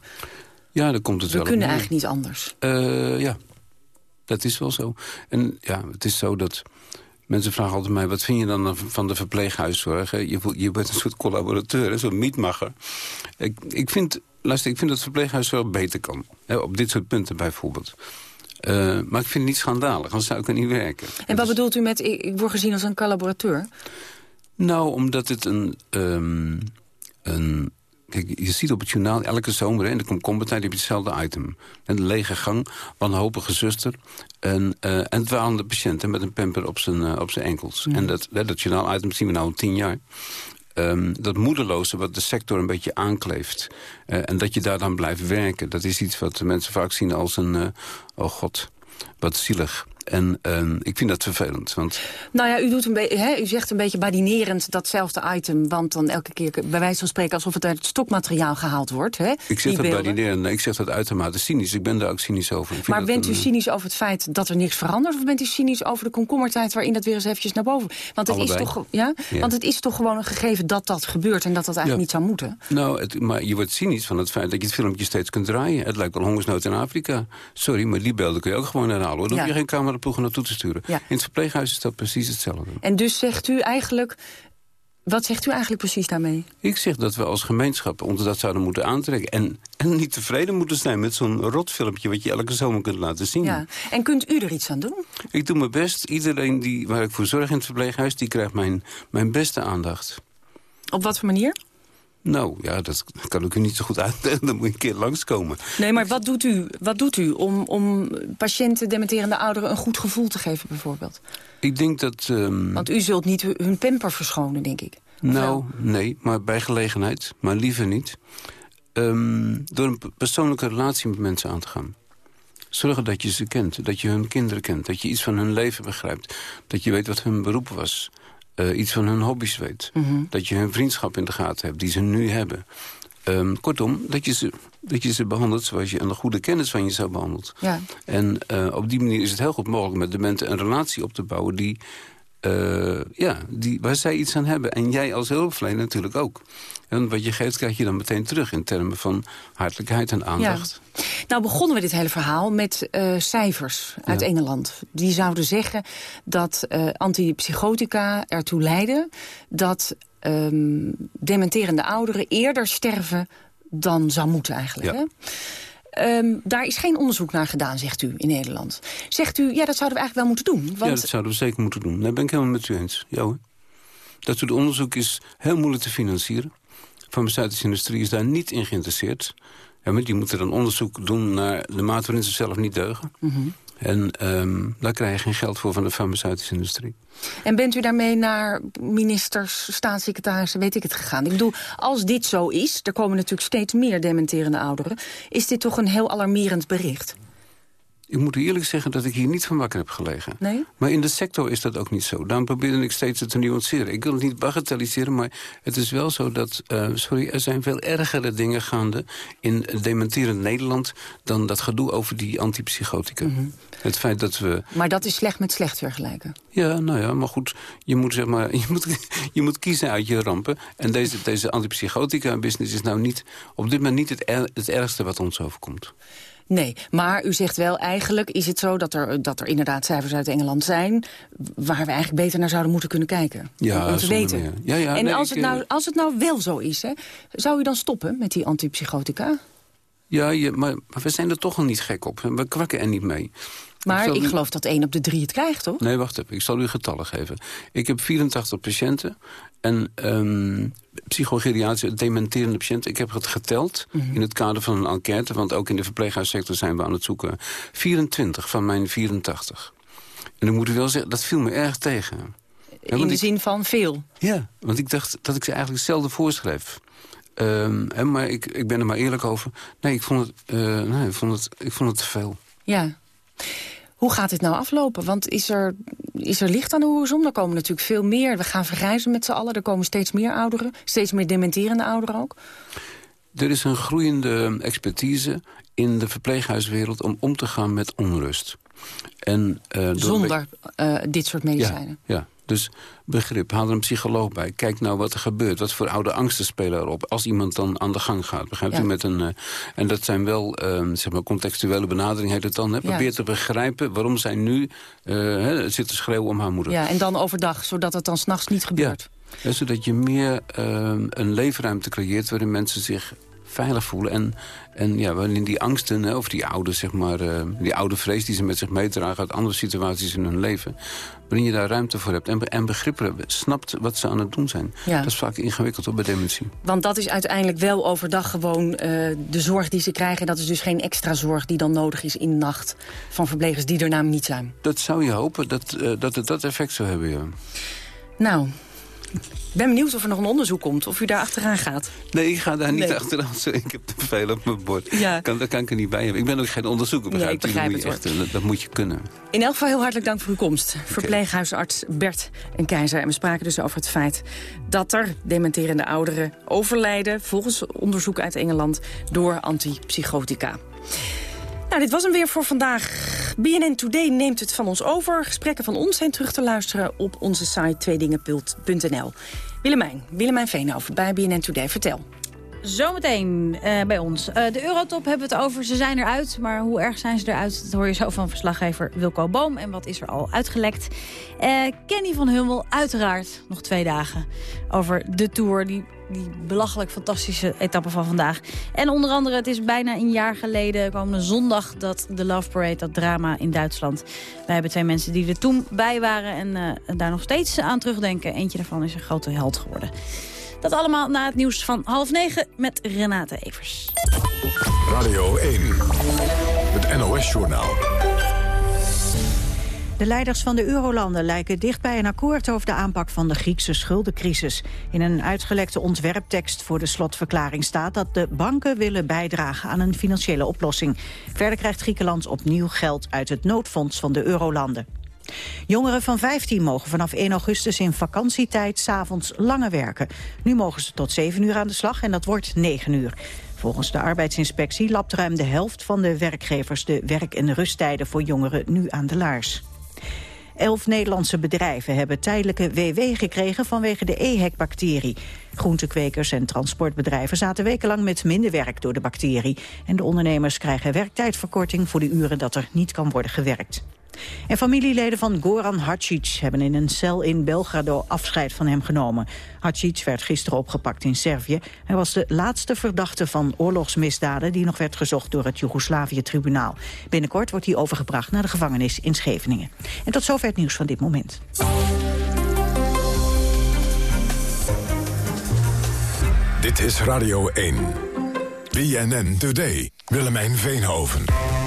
Speaker 13: Ja, dan komt het
Speaker 9: we
Speaker 13: wel
Speaker 9: We kunnen eigenlijk niet anders.
Speaker 13: Uh, ja, dat is wel zo. En ja, het is zo dat... Mensen vragen altijd mij, wat vind je dan van de verpleeghuiszorg? Je, je bent een soort collaborateur, een soort mietmacher. Ik, ik, vind, luister, ik vind dat verpleeghuiszorg beter kan. Hè, op dit soort punten bijvoorbeeld. Uh, maar ik vind het niet schandalig, anders zou ik er niet werken.
Speaker 9: En wat bedoelt u met, ik, ik word gezien als een collaborateur?
Speaker 13: Nou, omdat het een... Um, een Kijk, je ziet op het journaal elke zomer, in de komkommertijd, heb je hetzelfde item. Een lege gang, wanhopige zuster en, uh, en dwalende patiënt met een pamper op zijn, uh, op zijn enkels. En dat, dat journaal item zien we nou al tien jaar. Um, dat moedeloze wat de sector een beetje aankleeft. Uh, en dat je daar dan blijft werken. Dat is iets wat mensen vaak zien als een... oh god, wat zielig. En uh, ik vind dat vervelend. Want...
Speaker 9: Nou ja, u, doet een hè, u zegt een beetje badinerend datzelfde item... want dan elke keer bij wijze van spreken alsof het uit het stokmateriaal gehaald wordt. Hè,
Speaker 13: ik zeg dat badinerend, ik zeg dat uitermate cynisch. Ik ben daar ook cynisch over.
Speaker 9: Maar bent u cynisch over het feit dat er niks verandert... of bent u cynisch over de komkommertijd waarin dat weer eens eventjes naar boven... Want het, is toch, ja? Want het is toch gewoon een gegeven dat dat gebeurt... en dat dat eigenlijk niet zou moeten?
Speaker 13: Nou, het, maar je wordt cynisch van het feit dat je het filmpje steeds kunt draaien. Het lijkt wel hongersnood in Afrika. Sorry, maar die beelden kun je ook gewoon herhalen. Hoor. Dan hoef je geen cameraploegen naartoe te sturen. Ja. In het verpleeghuis is dat precies hetzelfde.
Speaker 9: En dus zegt u eigenlijk... Wat zegt u eigenlijk precies daarmee?
Speaker 13: Ik zeg dat we als gemeenschap ons dat zouden moeten aantrekken. En, en niet tevreden moeten zijn met zo'n rotfilmpje... wat je elke zomer kunt laten zien. Ja.
Speaker 9: En kunt u er iets aan doen?
Speaker 13: Ik doe mijn best. Iedereen die, waar ik voor zorg in het verpleeghuis... die krijgt mijn, mijn beste aandacht.
Speaker 9: Op wat voor manier?
Speaker 13: Nou, ja, dat kan ik u niet zo goed uitleggen. (laughs) Dan moet je een keer langskomen.
Speaker 9: Nee, maar wat doet u, wat doet u om, om patiënten, dementerende ouderen... een goed gevoel te geven, bijvoorbeeld?
Speaker 13: Ik denk dat... Um...
Speaker 9: Want u zult niet hun pamper verschonen, denk ik.
Speaker 13: nou, nee, maar bij gelegenheid. Maar liever niet. Um, door een persoonlijke relatie met mensen aan te gaan. Zorgen dat je ze kent, dat je hun kinderen kent... dat je iets van hun leven begrijpt, dat je weet wat hun beroep was... Uh, iets van hun hobby's weet. Mm -hmm. Dat je hun vriendschap in de gaten hebt, die ze nu hebben. Um, kortom, dat je, ze, dat je ze behandelt zoals je een goede kennis van je zou behandeld. Ja. En uh, op die manier is het heel goed mogelijk met de mensen een relatie op te bouwen... Die, uh, ja, die, waar zij iets aan hebben. En jij als hulpverlener natuurlijk ook. En wat je geeft, krijg je dan meteen terug... in termen van hartelijkheid en aandacht.
Speaker 9: Ja. Nou begonnen we dit hele verhaal met uh, cijfers uit ja. Engeland. Die zouden zeggen dat uh, antipsychotica ertoe leiden... dat um, dementerende ouderen eerder sterven dan zou moeten eigenlijk. Ja. Hè? Um, daar is geen onderzoek naar gedaan, zegt u, in Nederland. Zegt u, ja, dat zouden we eigenlijk wel moeten doen.
Speaker 13: Want... Ja, dat zouden we zeker moeten doen. Daar ben ik helemaal met u eens. Ja hoor. Dat soort onderzoek is heel moeilijk te financieren farmaceutische industrie is daar niet in geïnteresseerd. Ja, die moeten dan onderzoek doen naar de mate waarin ze zelf niet deugen. Mm -hmm. En um, daar krijg je geen geld voor van de farmaceutische industrie.
Speaker 9: En bent u daarmee naar ministers, staatssecretarissen, weet ik het gegaan? Ik bedoel, als dit zo is, er komen natuurlijk steeds meer dementerende ouderen... is dit toch een heel alarmerend bericht?
Speaker 13: Ik moet eerlijk zeggen dat ik hier niet van wakker heb gelegen.
Speaker 9: Nee?
Speaker 13: Maar in de sector is dat ook niet zo. Daarom probeerde ik steeds het te nuanceren. Ik wil het niet bagatelliseren, maar het is wel zo dat... Uh, sorry, er zijn veel ergere dingen gaande in dementerend Nederland... dan dat gedoe over die antipsychotica. Mm -hmm. Het feit dat we...
Speaker 9: Maar dat is slecht met slecht vergelijken.
Speaker 13: Ja, nou ja, maar goed, je moet, zeg maar, (laughs) je moet, je moet kiezen uit je rampen. En deze, deze antipsychotica-business is nou niet, op dit moment niet het, er, het ergste wat ons overkomt.
Speaker 9: Nee, maar u zegt wel, eigenlijk is het zo dat er, dat er inderdaad cijfers uit Engeland zijn... waar we eigenlijk beter naar zouden moeten kunnen kijken.
Speaker 13: Ja,
Speaker 9: om te weten.
Speaker 13: Ja, ja,
Speaker 9: en nee, als, het nou, eh, als het nou wel zo is, hè, zou u dan stoppen met die antipsychotica?
Speaker 13: Ja, je, maar, maar we zijn er toch al niet gek op. We kwakken er niet mee.
Speaker 9: Maar ik, ik geloof dat 1 op de 3 het krijgt, toch?
Speaker 13: Nee, wacht even. Ik zal u getallen geven. Ik heb 84 patiënten en um, psychogeriatrische dementerende patiënten. Ik heb het geteld mm -hmm. in het kader van een enquête... want ook in de verpleeghuissector zijn we aan het zoeken. 24 van mijn 84. En ik moet u wel zeggen, dat viel me erg tegen.
Speaker 9: In de ik, zin van veel?
Speaker 13: Ja, want ik dacht dat ik ze eigenlijk zelden voorschreef. Um, hè, maar ik, ik ben er maar eerlijk over. Nee, ik vond het, uh, nee, ik vond het, ik vond het te veel.
Speaker 9: Ja. Hoe gaat dit nou aflopen? Want is er, is er licht aan de horizon? Er komen natuurlijk veel meer. We gaan vergrijzen met z'n allen. Er komen steeds meer ouderen. Steeds meer dementerende ouderen ook.
Speaker 13: Er is een groeiende expertise in de verpleeghuiswereld... om om te gaan met onrust. En,
Speaker 9: uh, Zonder uh, dit soort medicijnen?
Speaker 13: Ja, ja, dus begrip, haal er een psycholoog bij. Kijk nou wat er gebeurt. Wat voor oude angsten spelen erop. Als iemand dan aan de gang gaat. Begrijpt ja. u? Met een, uh, en dat zijn wel uh, zeg maar contextuele benadering heet het dan. Hè? Probeer ja. te begrijpen waarom zij nu uh, zit te schreeuwen om haar moeder.
Speaker 9: Ja, en dan overdag, zodat het dan s'nachts niet gebeurt.
Speaker 13: Ja. Zodat je meer uh, een leefruimte creëert waarin mensen zich veilig voelen. En, en ja, waarin die angsten, of die oude, zeg maar, uh, die oude vrees die ze met zich meedragen uit andere situaties in hun leven, waarin je daar ruimte voor hebt en, en begrip hebt, snapt wat ze aan het doen zijn. Ja. Dat is vaak ingewikkeld op bij dementie.
Speaker 9: Want dat is uiteindelijk wel overdag gewoon uh, de zorg die ze krijgen. Dat is dus geen extra zorg die dan nodig is in de nacht van verplegers die er namelijk niet zijn.
Speaker 13: Dat zou je hopen, dat, uh, dat het dat effect zou hebben, ja.
Speaker 9: Nou, ik ben benieuwd of er nog een onderzoek komt, of u daar achteraan gaat.
Speaker 13: Nee, ik ga daar niet nee. achteraan. Ik heb te veel op mijn bord. Ja. Kan, daar kan ik er niet bij hebben. Ik ben ook geen onderzoeker, begrijp,
Speaker 9: nee, ik begrijp het,
Speaker 13: echt, dat, dat, moet je kunnen.
Speaker 9: In elk geval heel hartelijk dank voor uw komst. Okay. Verpleeghuisarts Bert en Keizer. En we spraken dus over het feit dat er dementerende ouderen overlijden... volgens onderzoek uit Engeland door antipsychotica. Nou, dit was hem weer voor vandaag. BNN Today neemt het van ons over. Gesprekken van ons zijn terug te luisteren op onze site tweedingen.nl. Willemijn, Willemijn Veenhoven bij BNN Today. Vertel.
Speaker 14: Zometeen uh, bij ons. Uh, de Eurotop hebben we het over. Ze zijn eruit, maar hoe erg zijn ze eruit? Dat hoor je zo van verslaggever Wilco Boom. En wat is er al uitgelekt? Uh, Kenny van Hummel, uiteraard nog twee dagen over de Tour. Die, die belachelijk fantastische etappe van vandaag. En onder andere, het is bijna een jaar geleden, komende zondag... dat de Love Parade, dat drama in Duitsland. Wij hebben twee mensen die er toen bij waren... en daar nog steeds aan terugdenken. Eentje daarvan is een grote held geworden. Dat allemaal na het nieuws van half negen met Renate Evers.
Speaker 3: Radio 1, het NOS-journaal.
Speaker 1: De leiders van de eurolanden lijken dicht bij een akkoord over de aanpak van de Griekse schuldencrisis. In een uitgelekte ontwerptekst voor de slotverklaring staat dat de banken willen bijdragen aan een financiële oplossing. Verder krijgt Griekenland opnieuw geld uit het noodfonds van de eurolanden. Jongeren van 15 mogen vanaf 1 augustus in vakantietijd s'avonds langer werken. Nu mogen ze tot 7 uur aan de slag en dat wordt 9 uur. Volgens de arbeidsinspectie lapt ruim de helft van de werkgevers de werk- en rusttijden voor jongeren nu aan de laars. Elf Nederlandse bedrijven hebben tijdelijke WW gekregen vanwege de EHEC-bacterie. Groentekwekers en transportbedrijven zaten wekenlang met minder werk door de bacterie. En de ondernemers krijgen werktijdverkorting voor de uren dat er niet kan worden gewerkt. En familieleden van Goran Hadžić hebben in een cel in Belgrado afscheid van hem genomen. Hadžić werd gisteren opgepakt in Servië. Hij was de laatste verdachte van oorlogsmisdaden die nog werd gezocht door het Joegoslavië-tribunaal. Binnenkort wordt hij overgebracht naar de gevangenis in Scheveningen. En tot zover het nieuws van dit moment.
Speaker 3: Dit is Radio 1. BNN Today. Willemijn Veenhoven.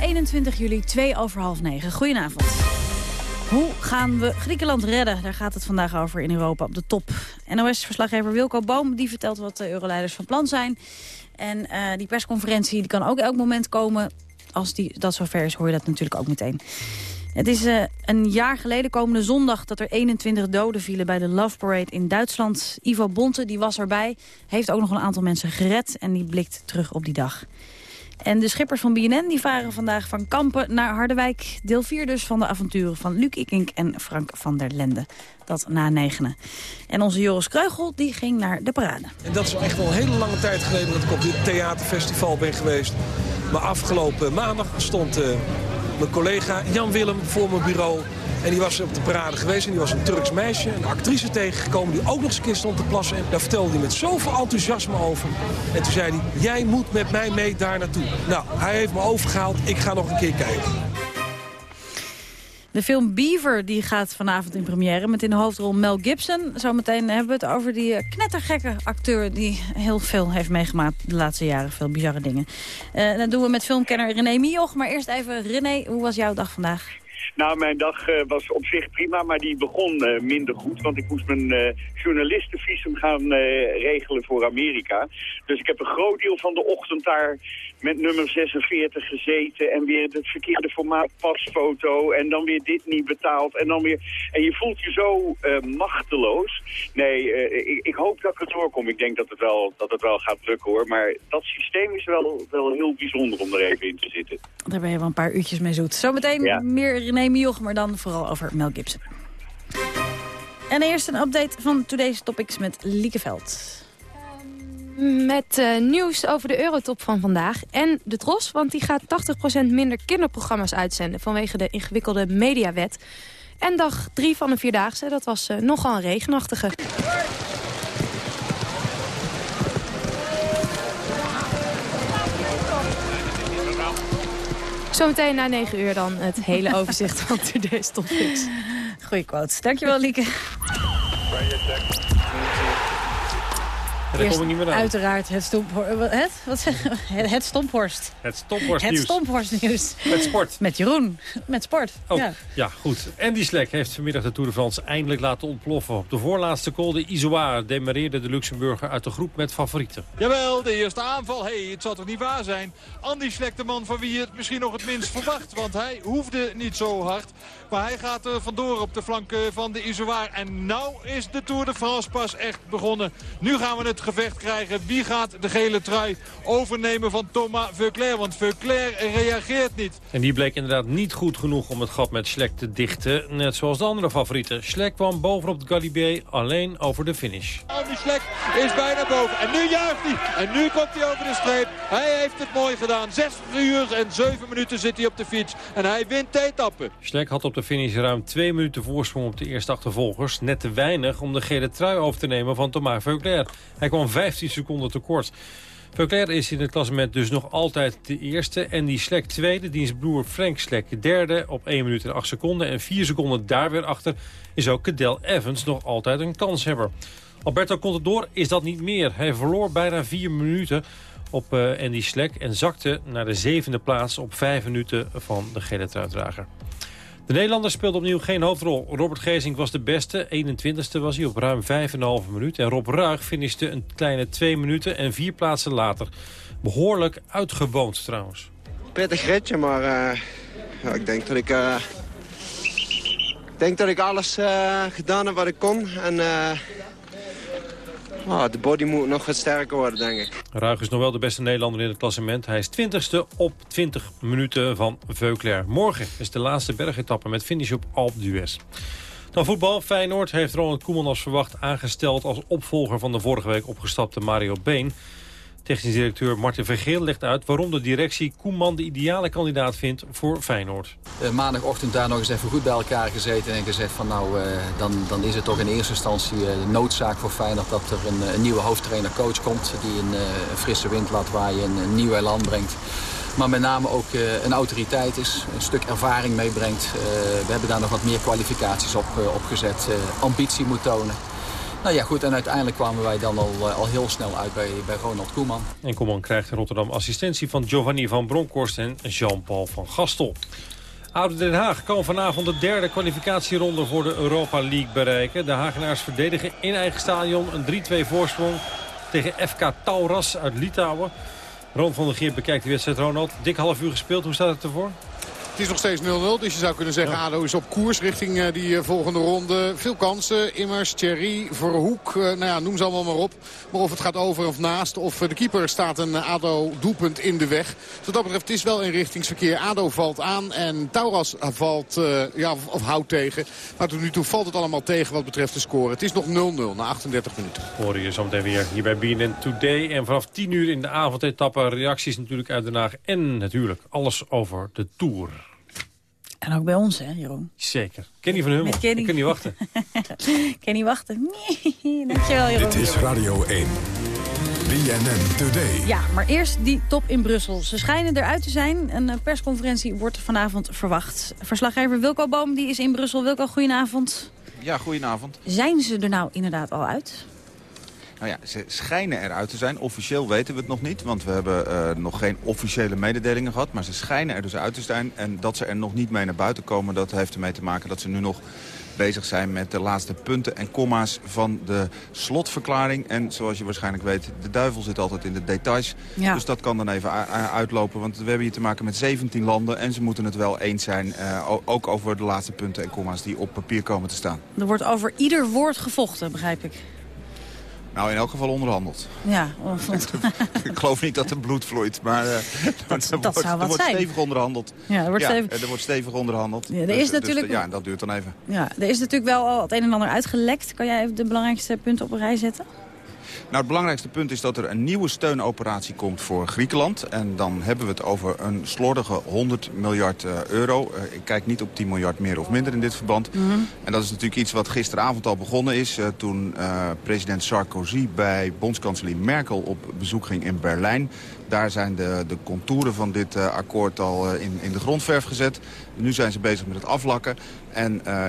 Speaker 14: 21 juli, 2 over half 9. Goedenavond. Hoe gaan we Griekenland redden? Daar gaat het vandaag over in Europa op de top. NOS-verslaggever Wilco Boom die vertelt wat de euroleiders van plan zijn. En uh, die persconferentie die kan ook elk moment komen. Als die, dat zover is, hoor je dat natuurlijk ook meteen. Het is uh, een jaar geleden, komende zondag, dat er 21 doden vielen bij de Love Parade in Duitsland. Ivo Bonte, die was erbij, heeft ook nog een aantal mensen gered en die blikt terug op die dag. En de schippers van BNN die varen vandaag van Kampen naar Harderwijk. Deel 4 dus van de avonturen van Luc Ikink en Frank van der Lende. Dat na negenen. En onze Joris Kreugel die ging naar de parade.
Speaker 15: En dat is echt wel een hele lange tijd geleden dat ik op dit theaterfestival ben geweest. Maar afgelopen maandag stond uh, mijn collega Jan Willem voor mijn bureau en die was op de parade geweest en die was een Turks meisje, een actrice tegengekomen... die ook nog eens een keer stond te plassen. En daar vertelde hij met zoveel enthousiasme over. En toen zei hij, jij moet met mij mee daar naartoe. Nou, hij heeft me overgehaald. Ik ga nog een keer kijken.
Speaker 14: De film Beaver die gaat vanavond in première met in de hoofdrol Mel Gibson. Zometeen hebben we het over die eh, knettergekke acteur die heel veel heeft meegemaakt de laatste jaren. Veel bizarre dingen. Uh, dat doen we met filmkenner René Mioch. Maar eerst even, René, hoe was jouw dag vandaag?
Speaker 16: Nou, mijn dag uh, was op zich prima, maar die begon uh, minder goed. Want ik moest mijn uh, journalistenvisum gaan regelen voor Amerika. Dus ik heb een groot deel van de ochtend daar met nummer 46 gezeten. En weer het verkeerde formaat pasfoto. En dan weer dit niet betaald. En dan weer... En je voelt je zo machteloos. Nee, ik, ik, hoop dat ik er doorkom. Ik denk dat het, wel, dat het wel gaat lukken hoor. Maar dat systeem is wel, wel heel bijzonder om er even in te zitten.
Speaker 14: Daar ben je wel een paar uurtjes mee zoet. Zometeen ja. meer René Mioch, maar dan vooral over Mel Gibson. En eerst een update van Today's Topics met Liekeveld.
Speaker 17: Ehm, met eh, nieuws over de eurotop van vandaag en de TROS... want die gaat 80% minder kinderprogramma's uitzenden... vanwege de ingewikkelde mediawet. En dag drie van de Vierdaagse, dat was eh, nogal een regenachtige. Zometeen na 9 uur dan het hele overzicht van Today's Topics.
Speaker 14: Goeie quote. Dankjewel, Lieke.
Speaker 18: En daar kom ik niet meer aan.
Speaker 14: Uiteraard het stompworst. Het? Wat zeg (laughs) Het, het stomphorst.
Speaker 18: Het stomphorst
Speaker 14: Het
Speaker 18: nieuws.
Speaker 14: stomphorst nieuws.
Speaker 18: Met sport.
Speaker 14: Met Jeroen. Met sport.
Speaker 18: Ook,
Speaker 14: Ja.
Speaker 18: ja. goed. Andy Slek heeft vanmiddag de Tour de France eindelijk laten ontploffen. Op de voorlaatste col de Izoard demareerde de Luxemburger uit de groep met favorieten.
Speaker 19: Jawel, de eerste aanval. hey, het zal toch niet waar zijn? Andy Slek, de man van wie je het misschien nog het minst verwacht. Want hij hoefde niet zo hard. Maar hij gaat er vandoor op de flanken van de Izoard. En nou is de Tour de France pas echt begonnen. Nu gaan we het gevecht krijgen. Wie gaat de gele trui overnemen van Thomas Veuclair? Want Veuclair reageert niet.
Speaker 18: En die bleek inderdaad niet goed genoeg om het gat met Schlek te dichten. Net zoals de andere favorieten. Schlek kwam bovenop de Galibier alleen over de finish.
Speaker 19: Andy Slek is bijna boven. En nu juicht hij. En nu komt hij over de streep. Hij heeft het mooi gedaan. 6 uur en 7 minuten zit hij op de fiets. En hij wint de etappe.
Speaker 18: Schlek had op de finish ruim twee minuten voorsprong op de eerste achtervolgers. Net te weinig om de gele trui over te nemen van Thomas Veuclair. Hij kwam 15 seconden tekort. Veuclair is in het klassement dus nog altijd de eerste. En die Slek tweede, diens broer Frank Slek derde op 1 minuut en 8 seconden. En 4 seconden daar weer achter is ook Cadel Evans nog altijd een kanshebber. Alberto Contador is dat niet meer. Hij verloor bijna 4 minuten op eh, Andy Slek en zakte naar de zevende plaats op 5 minuten van de gele truitdrager. De Nederlander speelde opnieuw geen hoofdrol. Robert Gezink was de beste. 21ste was hij op ruim 5,5 minuut. En Rob Ruig finishte een kleine 2 minuten en vier plaatsen later. Behoorlijk uitgewoond trouwens.
Speaker 20: Pittig ritje, maar eh, ja, ik denk dat ik, eh, denk dat alles eh, gedaan heb wat ik kon. En ah, de body moet nog wat sterker worden, denk ik.
Speaker 18: Ruig is nog wel de beste Nederlander in het klassement. Hij is 20ste op 20 minuten van Veuclair. Morgen is de laatste bergetappe met finish op Alpe d'Huez. Dan voetbal. Feyenoord heeft Ronald Koeman als verwacht aangesteld... als opvolger van de vorige week opgestapte Mario Been. Technisch directeur Martin Vergeel legt uit waarom de directie Koeman de ideale kandidaat vindt voor Feyenoord.
Speaker 21: Uh, maandagochtend daar nog eens even goed bij elkaar gezeten en gezegd van nou, uh, dan, dan is het toch in eerste instantie uh, noodzaak voor Feyenoord dat er een, een nieuwe hoofdtrainer-coach komt die een, een, frisse wind laat waaien, een, een nieuw elan brengt. Maar met name ook een autoriteit is, een stuk ervaring meebrengt. we hebben daar nog wat meer kwalificaties op, op gezet, ambitie moet tonen. Nou ja, goed, en uiteindelijk kwamen wij dan al, al heel snel uit bij, bij Ronald Koeman.
Speaker 18: En Koeman krijgt in Rotterdam assistentie van Giovanni van Bronckhorst en Jean-Paul van Gastel. Oude Den Haag kan vanavond de derde kwalificatieronde voor de Europa League bereiken. De Hagenaars verdedigen in eigen stadion een 3-2 voorsprong tegen FK Tauras uit Litouwen. Ron van der Geer bekijkt de wedstrijd, Ronald. Dik half uur gespeeld, hoe staat het ervoor?
Speaker 10: Het is nog steeds 0-0, dus je zou kunnen zeggen ja. ADO is op koers richting uh, die uh, volgende ronde. Veel kansen, Immers, Thierry, Verhoek, uh, nou ja, noem ze allemaal maar op. Maar of het gaat over of naast, of de keeper staat een ADO doelpunt in de weg. Dus wat dat betreft het is wel een richtingsverkeer. ADO valt aan en Tauras valt, ja, of, of, houdt tegen. Maar tot nu toe valt het allemaal tegen wat betreft de score. Het is nog 0-0 na 38 minuten.
Speaker 18: Horen je zometeen weer hier bij BNN Today. En vanaf 10 uur in de avondetappe reacties natuurlijk uit Den Haag. En natuurlijk alles over de Tour.
Speaker 14: En ook bij ons, hè, Jeroen?
Speaker 18: Zeker. Kenny van Hummel. Kenny. Ik kan niet wachten. (laughs)
Speaker 14: Kenny wachten. Nee, (laughs) dankjewel, Jeroen.
Speaker 3: Dit is Radio 1. BNN Today.
Speaker 14: Ja, maar eerst die top in Brussel. Ze schijnen eruit te zijn. Een persconferentie wordt vanavond verwacht. Verslaggever Wilco Boom die is in Brussel. Wilco, goedenavond.
Speaker 22: Ja, goedenavond.
Speaker 14: Zijn ze er nou inderdaad al uit?
Speaker 22: Nou ja, ze schijnen eruit te zijn. Officieel weten we het nog niet, want we hebben uh, nog geen officiële mededelingen gehad. Maar ze schijnen er dus uit te zijn. En dat ze er nog niet mee naar buiten komen, dat heeft ermee te maken dat ze nu nog bezig zijn met de laatste punten en komma's van de slotverklaring. En zoals je waarschijnlijk weet, de duivel zit altijd in de details. Ja. Dus dat kan dan even uitlopen, want we hebben hier te maken met 17 landen... en ze moeten het wel eens zijn, uh, ook over de laatste punten en komma's die op papier komen te staan.
Speaker 14: Er wordt over ieder woord gevochten, begrijp ik.
Speaker 22: Nou, in elk geval onderhandeld.
Speaker 14: Ja. (laughs)
Speaker 22: ik geloof niet dat er bloed vloeit, maar uh, (laughs)
Speaker 14: dat,
Speaker 22: er,
Speaker 14: dat
Speaker 22: wordt,
Speaker 14: er
Speaker 22: wordt stevig onderhandeld.
Speaker 14: Ja, er wordt,
Speaker 22: ja,
Speaker 14: stevig...
Speaker 22: er wordt stevig onderhandeld.
Speaker 14: Ja, er
Speaker 22: dus,
Speaker 14: is natuurlijk...
Speaker 22: Dus, ja, dat duurt dan even.
Speaker 14: Ja, er is natuurlijk wel al het een en ander uitgelekt. Kan jij even de belangrijkste punten op een rij zetten?
Speaker 22: Nou, het belangrijkste punt is dat er een nieuwe steunoperatie komt voor Griekenland. En dan hebben we het over een slordige 100 miljard uh, euro. Uh, ik kijk niet op 10 miljard meer of minder in dit verband.
Speaker 14: Mhm.
Speaker 22: En dat is natuurlijk iets wat gisteravond al begonnen is. Uh, toen president Sarkozy bij bondskanselier Merkel op bezoek ging in Berlijn. Daar zijn de, de contouren van dit akkoord al in, in de grondverf gezet. Nu zijn ze bezig met het aflakken. En uh,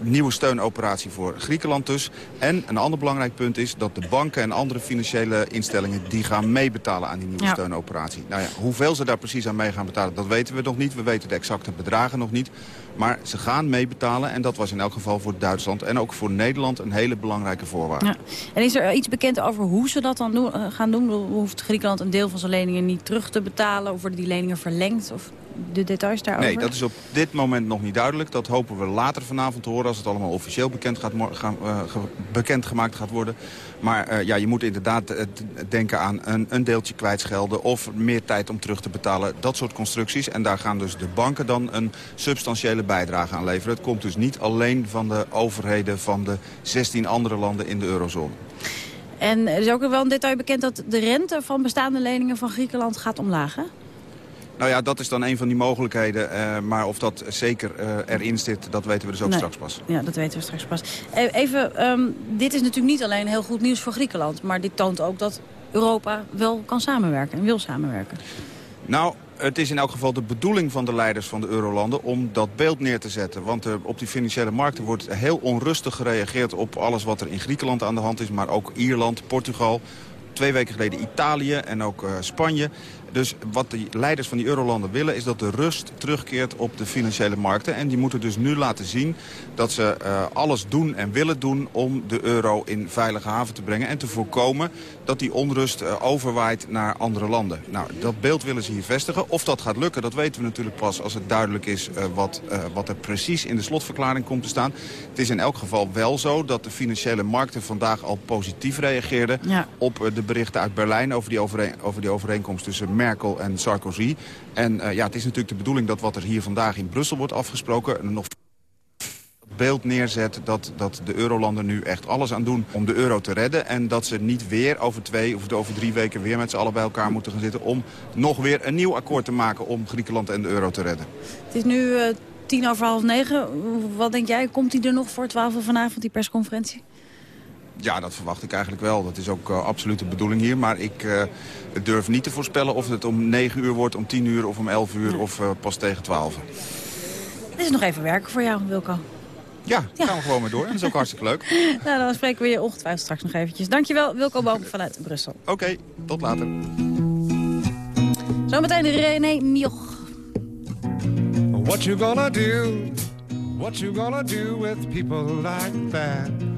Speaker 22: nieuwe steunoperatie voor Griekenland dus. En een ander belangrijk punt is dat de banken en andere financiële instellingen... die gaan meebetalen aan die nieuwe
Speaker 14: Ja.
Speaker 22: steunoperatie. Nou ja, hoeveel ze daar precies aan mee gaan betalen, dat weten we nog niet. We weten de exacte bedragen nog niet. Maar ze gaan meebetalen en dat was in elk geval voor Duitsland... en ook voor Nederland een hele belangrijke voorwaarde.
Speaker 14: Ja. En is er iets bekend over hoe ze dat dan doen, eh, gaan doen? Hoeft Griekenland een deel van zijn leningen niet terug te betalen? Of worden die leningen verlengd? Of de details daarover?
Speaker 22: Nee, dat is op dit moment nog niet duidelijk. Dat hopen we later vanavond te horen als het allemaal officieel bekend, gaat, gaan, eh, ge- bekendgemaakt gaat worden. Maar eh, ja, je moet inderdaad eh, denken aan een, een deeltje kwijtschelden of meer tijd om terug te betalen. Dat soort constructies. En daar gaan dus de banken dan een substantiële bijdrage aan leveren. Het komt dus niet alleen van de overheden van de 16 andere landen in de eurozone.
Speaker 14: En er is ook wel een detail bekend dat de rente van bestaande leningen van Griekenland gaat omlaag, hè?
Speaker 22: Nou ja, dat is dan een van die mogelijkheden. eh, maar of dat zeker eh, erin zit, dat weten we dus ook
Speaker 14: Nee.
Speaker 22: straks pas.
Speaker 14: Ja, dat weten we straks pas. E- Even, ehm, dit is natuurlijk niet alleen heel goed nieuws voor Griekenland... maar dit toont ook dat Europa wel kan samenwerken en wil samenwerken.
Speaker 22: Nou, het is in elk geval de bedoeling van de leiders van de eurolanden om dat beeld neer te zetten. Want eh, op die financiële markten wordt heel onrustig gereageerd op alles wat er in Griekenland aan de hand is. Maar ook Ierland, Portugal, twee weken geleden Italië en ook Spanje. Dus wat de leiders van die eurolanden willen is dat de rust terugkeert op de financiële markten. En die moeten dus nu laten zien dat ze eh, alles doen en willen doen om de euro in veilige haven te brengen. En te voorkomen dat die onrust eh, overwaait naar andere landen. Nou, dat beeld willen ze hier vestigen. Of dat gaat lukken, dat weten we natuurlijk pas als het duidelijk is eh, wat, wat er precies in de slotverklaring komt te staan. Het is in elk geval wel zo dat de financiële markten vandaag al positief reageerden
Speaker 14: Ja.
Speaker 22: op de berichten uit Berlijn over die, overeen, over die overeenkomst tussen Merkel en Sarkozy. En eh, ja, het is natuurlijk de bedoeling dat wat er hier vandaag in Brussel wordt afgesproken... nog beeld neerzet dat, dat de eurolanden nu echt alles aan doen om de euro te redden. En dat ze niet weer over twee of over drie weken weer met z'n allen bij elkaar moeten gaan zitten... om nog weer een nieuw akkoord te maken om Griekenland en de euro te redden.
Speaker 14: Het is nu eh, tien over half negen. Wat denk jij, komt hij er nog voor twaalf vanavond, die persconferentie?
Speaker 22: Ja, dat verwacht ik eigenlijk wel. Dat is ook uh, absoluut de bedoeling hier. Maar ik uh, durf niet te voorspellen of het om 9 uur wordt, om 10 uur of om 11 uur of uh, pas tegen 12.
Speaker 14: Het is nog even werken voor jou, Wilco.
Speaker 22: Ja, daar gaan we gewoon mee door. En dat is ook hartstikke leuk. (laughs)
Speaker 14: nou, dan spreken we je ongetwijfeld straks nog eventjes. Dankjewel, Wilco Boom vanuit Brussel.
Speaker 22: Oké, okay, tot later.
Speaker 14: Zometeen René Mioch.
Speaker 23: What you gonna do? What you gonna do with people like that?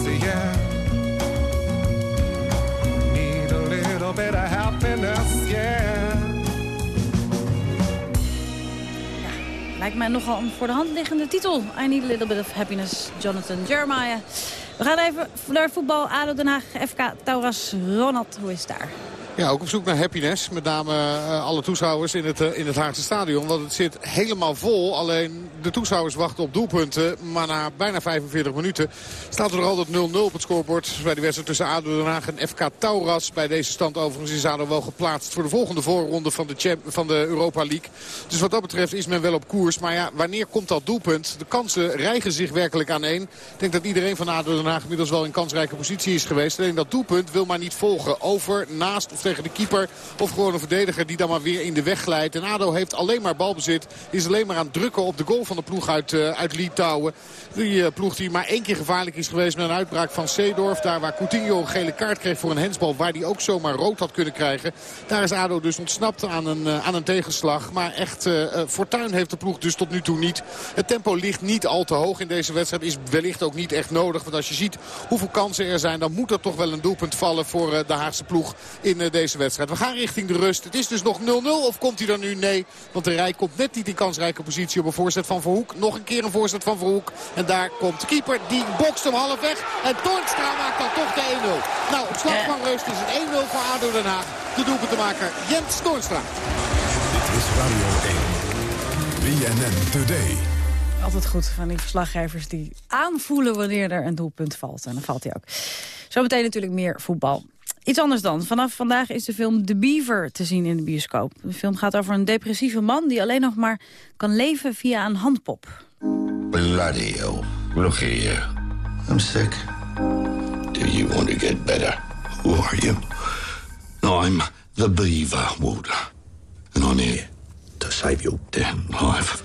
Speaker 23: yeah. Need a little bit of happiness, yeah.
Speaker 14: Lijkt mij nogal een voor de hand liggende titel. I need a little bit of happiness, Jonathan Jeremiah. We gaan even naar voetbal. ADO Den Haag, FK Tauras. Ronald, hoe is daar?
Speaker 10: Ja, ook op zoek naar happiness. Met name uh, alle toeschouwers in het, uh, in het Haagse stadion. Want het zit helemaal vol. Alleen de toeschouwers wachten op doelpunten. Maar na bijna 45 minuten staat er nog altijd 0-0 op het scorebord. Bij de wedstrijd tussen ADO Den Haag en FK Tauras. Bij deze stand overigens is ADO wel geplaatst voor de volgende voorronde van de, van de Europa League. Dus wat dat betreft is men wel op koers. Maar ja, wanneer komt dat doelpunt? De kansen rijgen zich werkelijk aan één. Ik denk dat iedereen van ADO Den Haag inmiddels wel in kansrijke positie is geweest. Alleen dat doelpunt wil maar niet volgen. Over, naast tegen de keeper. Of gewoon een verdediger die dan maar weer in de weg glijdt. En ADO heeft alleen maar balbezit. Is alleen maar aan het drukken op de goal van de ploeg uit, uh, uit Litouwen. Die uh, ploeg die maar één keer gevaarlijk is geweest met een uitbraak van Seedorf. Daar waar Coutinho een gele kaart kreeg voor een hensbal. Waar die ook zomaar rood had kunnen krijgen. Daar is ADO dus ontsnapt aan een, uh, aan een tegenslag. Maar echt fortuin heeft de ploeg dus tot nu toe niet. Het tempo ligt niet al te hoog in deze wedstrijd. Is wellicht ook niet echt nodig. Want als je ziet hoeveel kansen er zijn. Dan moet er toch wel een doelpunt vallen voor de Haagse ploeg in deze wedstrijd. We gaan richting de rust. Het is dus nog 0-0 of komt hij dan nu? Nee, want de Rij komt net niet in kansrijke positie op een voorzet van Verhoek. Nog een keer een voorzet van Verhoek. En daar komt de keeper. Die bokst hem half weg. En Toornstra maakt dan toch de 1-0. Nou, op slag van rust is het 1-0 voor ADO Den Haag. De doelpuntenmaker Jens Toornstra.
Speaker 3: Dit is Radio 1. BNN Today.
Speaker 14: Altijd goed van die verslaggevers die aanvoelen wanneer er een doelpunt valt. En dan valt hij ook. Zometeen natuurlijk meer voetbal. Iets anders dan. Vanaf vandaag is de film The Beaver te zien in de bioscoop. De film gaat over een depressieve man die alleen nog maar kan leven via een handpop.
Speaker 24: Bloody hell. Look here. I'm sick. Do you want to get better? Who are you? I'm the Beaver, Walter. And I'm here to save your damn life.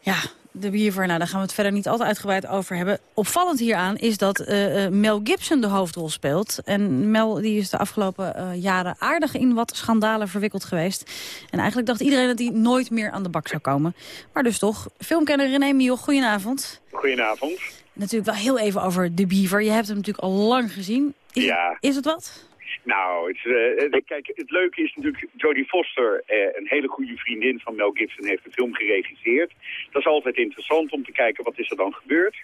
Speaker 14: Ja, de Beaver, nou, daar gaan we het verder niet altijd uitgebreid over hebben. Opvallend hieraan is dat uh, Mel Gibson de hoofdrol speelt. En Mel die is de afgelopen uh, jaren aardig in wat schandalen verwikkeld geweest. En eigenlijk dacht iedereen dat hij nooit meer aan de bak zou komen. Maar dus toch. Filmkenner René Mioch, goedenavond.
Speaker 16: Goedenavond.
Speaker 14: Natuurlijk wel heel even over de Beaver. Je hebt hem natuurlijk al lang gezien. Is,
Speaker 16: ja.
Speaker 14: is het wat?
Speaker 16: Nou, het, uh, kijk, het leuke is natuurlijk, Jodie Foster, uh, een hele goede vriendin van Mel Gibson, heeft de film geregisseerd. Dat is altijd interessant om te kijken wat is er dan gebeurd.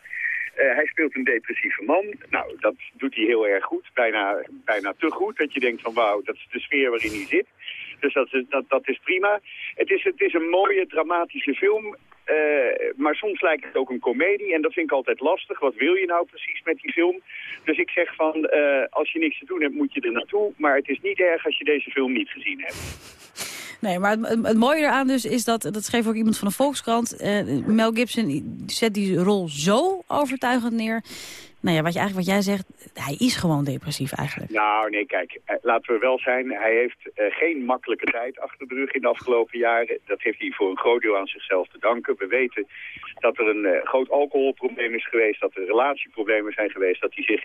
Speaker 16: Uh, hij speelt een depressieve man. Nou, dat doet hij heel erg goed. Bijna, bijna te goed. Dat je denkt van wauw, dat is de sfeer waarin hij zit. Dus dat, is, dat, dat is prima. Het is, het is een mooie, dramatische film. Uh, maar soms lijkt het ook een komedie en dat vind ik altijd lastig. Wat wil je nou precies met die film? Dus ik zeg van, uh, als je niks te doen hebt, moet je er naartoe. Maar het is niet erg als je deze film niet gezien hebt.
Speaker 14: Nee, maar het, mooie eraan dus is dat, dat schreef ook iemand van de Volkskrant... Uh, Mel Gibson zet die rol zo overtuigend neer... Nou ja, wat, je eigenlijk, wat jij zegt, hij is gewoon depressief eigenlijk.
Speaker 16: Nou, nee, kijk, laten we wel zijn. Hij heeft uh, geen makkelijke tijd achter de rug in de afgelopen jaren. Dat heeft hij voor een groot deel aan zichzelf te danken. We weten dat er een uh, groot alcoholprobleem is geweest, dat er relatieproblemen zijn geweest, dat hij zich,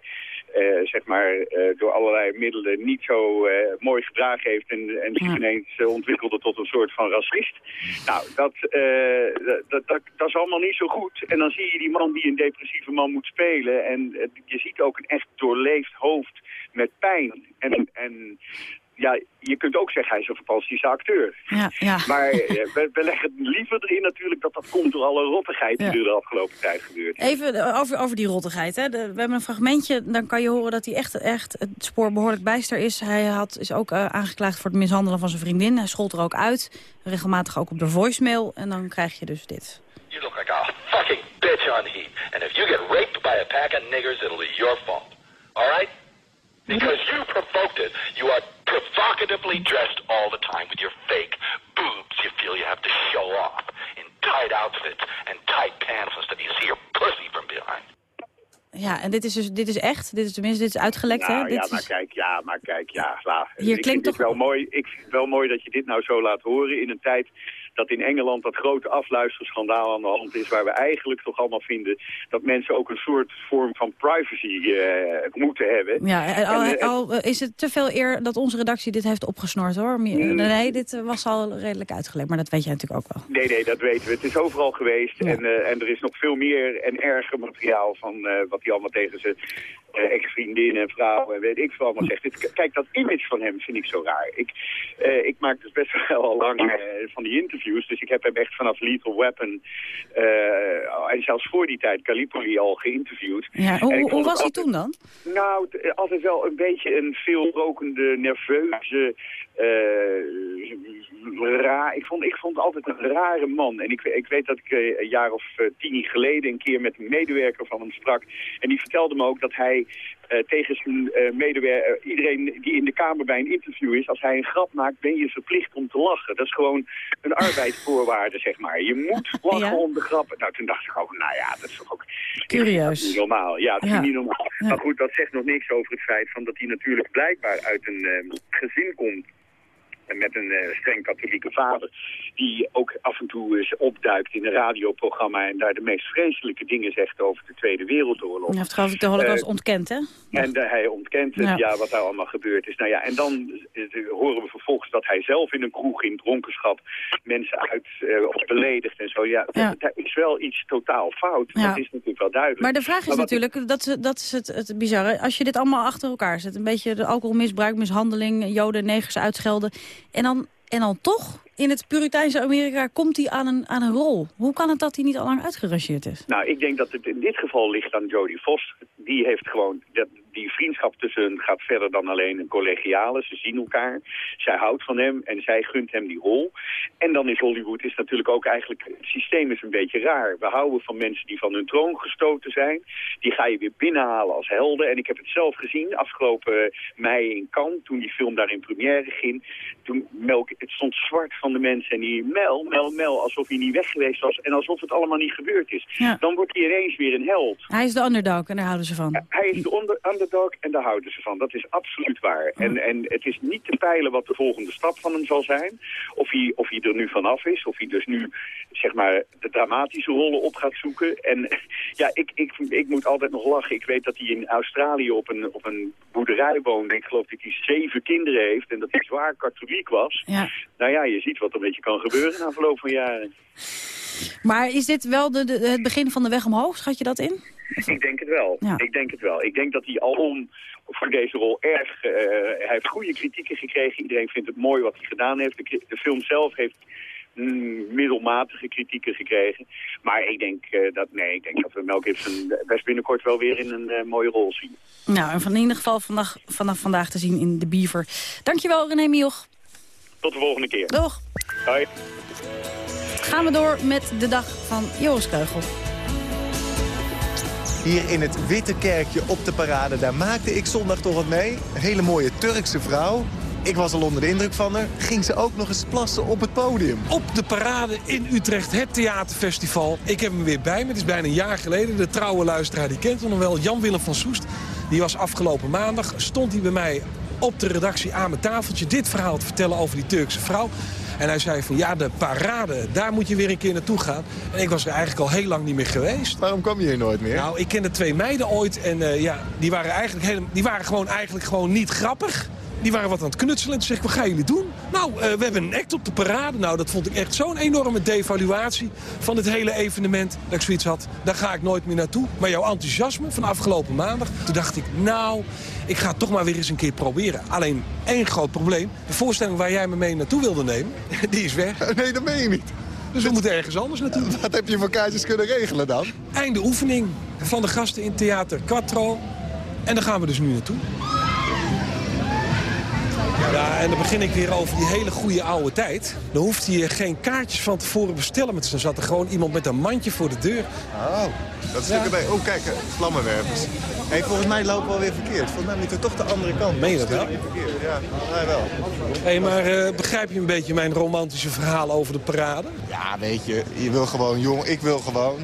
Speaker 16: uh, zeg maar, door allerlei middelen niet zo mooi gedragen heeft en, en zich ja. ineens ontwikkelde tot een soort van racist. Nou, dat, dat, dat, dat is allemaal niet zo goed. En dan zie je die man die een depressieve man moet spelen en je ziet ook een echt doorleefd hoofd met pijn. En, en ja, je kunt ook zeggen hij is een fantastische acteur.
Speaker 14: Ja, ja.
Speaker 16: Maar we, we, leggen het liever erin natuurlijk dat dat komt door alle rottigheid die ja. er de afgelopen tijd gebeurt.
Speaker 14: Even over, over die rottigheid. Hè. De, we hebben een fragmentje, dan kan je horen dat hij echt, echt het spoor behoorlijk bijster is. Hij had, is ook uh, aangeklaagd voor het mishandelen van zijn vriendin. Hij schold er ook uit, regelmatig ook op de voicemail. En dan krijg je dus dit.
Speaker 25: On heat. And if you get raped by a pack of niggers, it'll be your fault. All right? Because you provoked it. You are provocatively dressed all the time with your fake boobs you feel you have to show off in tight outfits and tight pants and stuff. You see your pussy from behind.
Speaker 14: Ja, en dit is dus dit is echt? Dit is tenminste dit is uitgelekt,
Speaker 16: nou,
Speaker 14: hè? Dit
Speaker 16: ja, maar
Speaker 14: is...
Speaker 16: kijk, ja, maar kijk, ja.
Speaker 14: Hier
Speaker 16: ik
Speaker 14: klinkt
Speaker 16: vind
Speaker 14: toch-
Speaker 16: wel mooi. Ik vind het wel mooi dat je dit nou zo laat horen in een tijd dat in Engeland dat grote afluisterschandaal aan de hand is... waar we eigenlijk toch allemaal vinden dat mensen ook een soort vorm van privacy eh, moeten hebben.
Speaker 14: Ja, en al,
Speaker 16: En, eh,
Speaker 14: al is het te veel eer dat onze redactie dit heeft opgesnord, hoor.
Speaker 16: Mm.
Speaker 14: Nee, dit eh, was al redelijk uitgelekt, maar dat weet jij natuurlijk ook wel.
Speaker 16: Nee, nee, dat weten we. Het is overal geweest. En, eh, en er is nog veel meer en erger materiaal van eh, wat hij allemaal tegen zijn eh, ex-vriendin en vrouw en weet ik veel allemaal zegt. Kijk, dat image van hem vind ik zo raar. Ik, eh, ik maak dus best wel (laughs) al lang eh, van die interviews. Dus ik heb hem echt vanaf Lethal Weapon eh, en zelfs voor die tijd Gallipoli al geïnterviewd.
Speaker 14: Ja, hoe hoe was hij toen dan?
Speaker 16: nou, altijd wel een beetje een veelrokende, nerveuze, eh raar. Ik vond, ik vond altijd een rare man. En ik, ik weet dat ik eh, een jaar of eh, tien geleden een keer met een medewerker van hem sprak. En die vertelde me ook dat hij tegen zijn medewerker, iedereen die in de kamer bij een interview is, als hij een grap maakt, ben je verplicht om te lachen. Dat is gewoon een arbeidsvoorwaarde, zeg maar. Je moet (laughs) lachen
Speaker 14: Ja.
Speaker 16: om de grappen. Nou, toen dacht ik ook, nou ja, dat is toch ook...
Speaker 14: Curieus.
Speaker 16: Dat is niet normaal. Ja, dat is
Speaker 14: Ja.
Speaker 16: niet normaal. Maar goed, dat zegt nog niks over het feit van dat hij natuurlijk blijkbaar uit een eh, gezin komt. En met een eh, streng katholieke vader. Die ook af en toe eens opduikt in een radioprogramma. En daar de meest vreselijke dingen zegt over de Tweede Wereldoorlog.
Speaker 14: Hij heeft geloof ik de holocaust
Speaker 16: Eh,
Speaker 14: ontkend, hè?
Speaker 16: En eh, hij ontkent het,
Speaker 14: Ja.
Speaker 16: ja. wat daar allemaal gebeurd is. Nou ja, en dan horen we vervolgens dat hij zelf in een kroeg in dronkenschap mensen uit of beledigt en zo. Ja,
Speaker 14: Ja.
Speaker 16: dat is wel iets totaal fout.
Speaker 14: Ja.
Speaker 16: Dat is natuurlijk wel duidelijk.
Speaker 14: Maar de vraag is natuurlijk, dat, is- dat is het, het bizarre... als je dit allemaal achter elkaar zet... een beetje de alcoholmisbruik, mishandeling... joden, negers uitschelden... en dan, en dan toch in het Puriteinse Amerika komt hij aan een, aan een rol. Hoe kan het dat hij niet al lang uitgerangeerd is?
Speaker 16: Nou, ik denk dat het in dit geval ligt aan Jodie Vos. Die heeft gewoon, dat, die vriendschap tussen hen gaat verder dan alleen een collegiale. Ze zien elkaar, zij houdt van hem en zij gunt hem die rol. En dan is Hollywood is natuurlijk ook eigenlijk, het systeem is een beetje raar. We houden van mensen die van hun troon gestoten zijn. Die ga je weer binnenhalen als helden. En ik heb het zelf gezien afgelopen mei in Cannes, toen die film daar in première ging. Toen melk, het stond zwart van de mensen en die mel, mel, mel, alsof hij niet weg geweest was. En alsof het allemaal niet gebeurd is.
Speaker 14: Ja.
Speaker 16: Dan wordt hij ineens weer een held.
Speaker 14: Hij is de underdog en daar houden ze van.
Speaker 16: Hij is de onder, underdog en daar houden ze van. Dat is absoluut waar. En, en het is niet te peilen wat de volgende stap van hem zal zijn. Of hij, of hij er nu vanaf is. Of hij dus nu zeg maar, de dramatische rollen op gaat zoeken. En (laughs) ja, ik, ik, ik moet altijd nog lachen. Ik weet dat hij in Australië op een, op een boerderij woonde. Ik geloof dat hij zeven kinderen heeft. En dat hij zwaar katholiek was.
Speaker 14: Ja.
Speaker 16: Nou ja, je ziet wat er een beetje kan gebeuren na verloop van jaren.
Speaker 14: Maar is dit wel de, de- het begin van de weg omhoog? Schat je dat in?
Speaker 16: Ik denk het wel.
Speaker 14: Ja.
Speaker 16: Ik denk het wel. Ik denk dat hij alom voor deze rol erg... eh, hij heeft goede kritieken gekregen. Iedereen vindt het mooi wat hij gedaan heeft. De film zelf heeft mm, middelmatige kritieken gekregen. Maar ik denk, eh, dat, nee, ik denk dat we Mel Gibson best binnenkort wel weer in een eh, mooie rol zien.
Speaker 14: Nou, en van in ieder geval vandaag, vanaf vandaag te zien in De Beaver. Dankjewel René Mioch.
Speaker 16: Tot de volgende keer.
Speaker 14: Doeg.
Speaker 16: Hoi.
Speaker 14: Gaan we door met de dag van Joris Keugel.
Speaker 26: Hier in het Witte Kerkje op de parade, daar maakte ik zondag toch wat mee. Een hele mooie Turkse vrouw. Ik was al onder de indruk van haar. Ging ze ook nog eens plassen op het podium.
Speaker 15: Op de parade in Utrecht, het theaterfestival. Ik heb hem weer bij me, het is bijna een jaar geleden. De trouwe luisteraar, die kent hem nog wel, Jan-Willem van Soest. Die was afgelopen maandag, stond hij bij mij op de redactie aan mijn tafeltje... dit verhaal te vertellen over die Turkse vrouw. En hij zei van, ja, de parade, daar moet je weer een keer naartoe gaan. En ik was er eigenlijk al heel lang niet meer geweest.
Speaker 26: Waarom kwam je hier nooit meer?
Speaker 15: Nou, ik kende twee meiden ooit en eh, ja, die waren, eigenlijk helemaal, die waren gewoon eigenlijk gewoon niet grappig. Die waren wat aan het knutselen. En toen zeg ik, wat gaan jullie doen? Nou, eh, we hebben een act op de parade. Nou, dat vond ik echt zo'n enorme devaluatie van het hele evenement. Dat ik zoiets had, daar ga ik nooit meer naartoe. Maar jouw enthousiasme van afgelopen maandag, toen dacht ik, nou, ik ga het toch maar weer eens een keer proberen. Alleen één groot probleem. De voorstelling waar jij me mee naartoe wilde nemen, (laughs) die is weg.
Speaker 26: Nee, dat meen je niet.
Speaker 15: Dus we moeten ergens anders naartoe. (laughs)
Speaker 26: Wat heb je voor kaartjes kunnen regelen dan?
Speaker 15: Einde oefening van de gasten in Theater Quattro. En daar gaan we dus nu naartoe. Ja, en dan begin ik weer over die hele goede oude tijd. Dan hoeft hij geen kaartjes van tevoren bestellen. Maar dan zat er gewoon iemand met een mandje voor de deur.
Speaker 26: Oh, dat is
Speaker 15: Ja.
Speaker 26: erbij. Oh, kijk, eh, vlammenwerpers. Hey, volgens mij lopen we alweer verkeerd. Volgens mij moeten we toch de andere kant.
Speaker 15: Meen je dat wel?
Speaker 26: Ja, mij wel.
Speaker 15: Hé, maar eh, begrijp je een beetje mijn romantische verhaal over de parade?
Speaker 26: Ja, weet je, je wil gewoon jong, ik wil gewoon.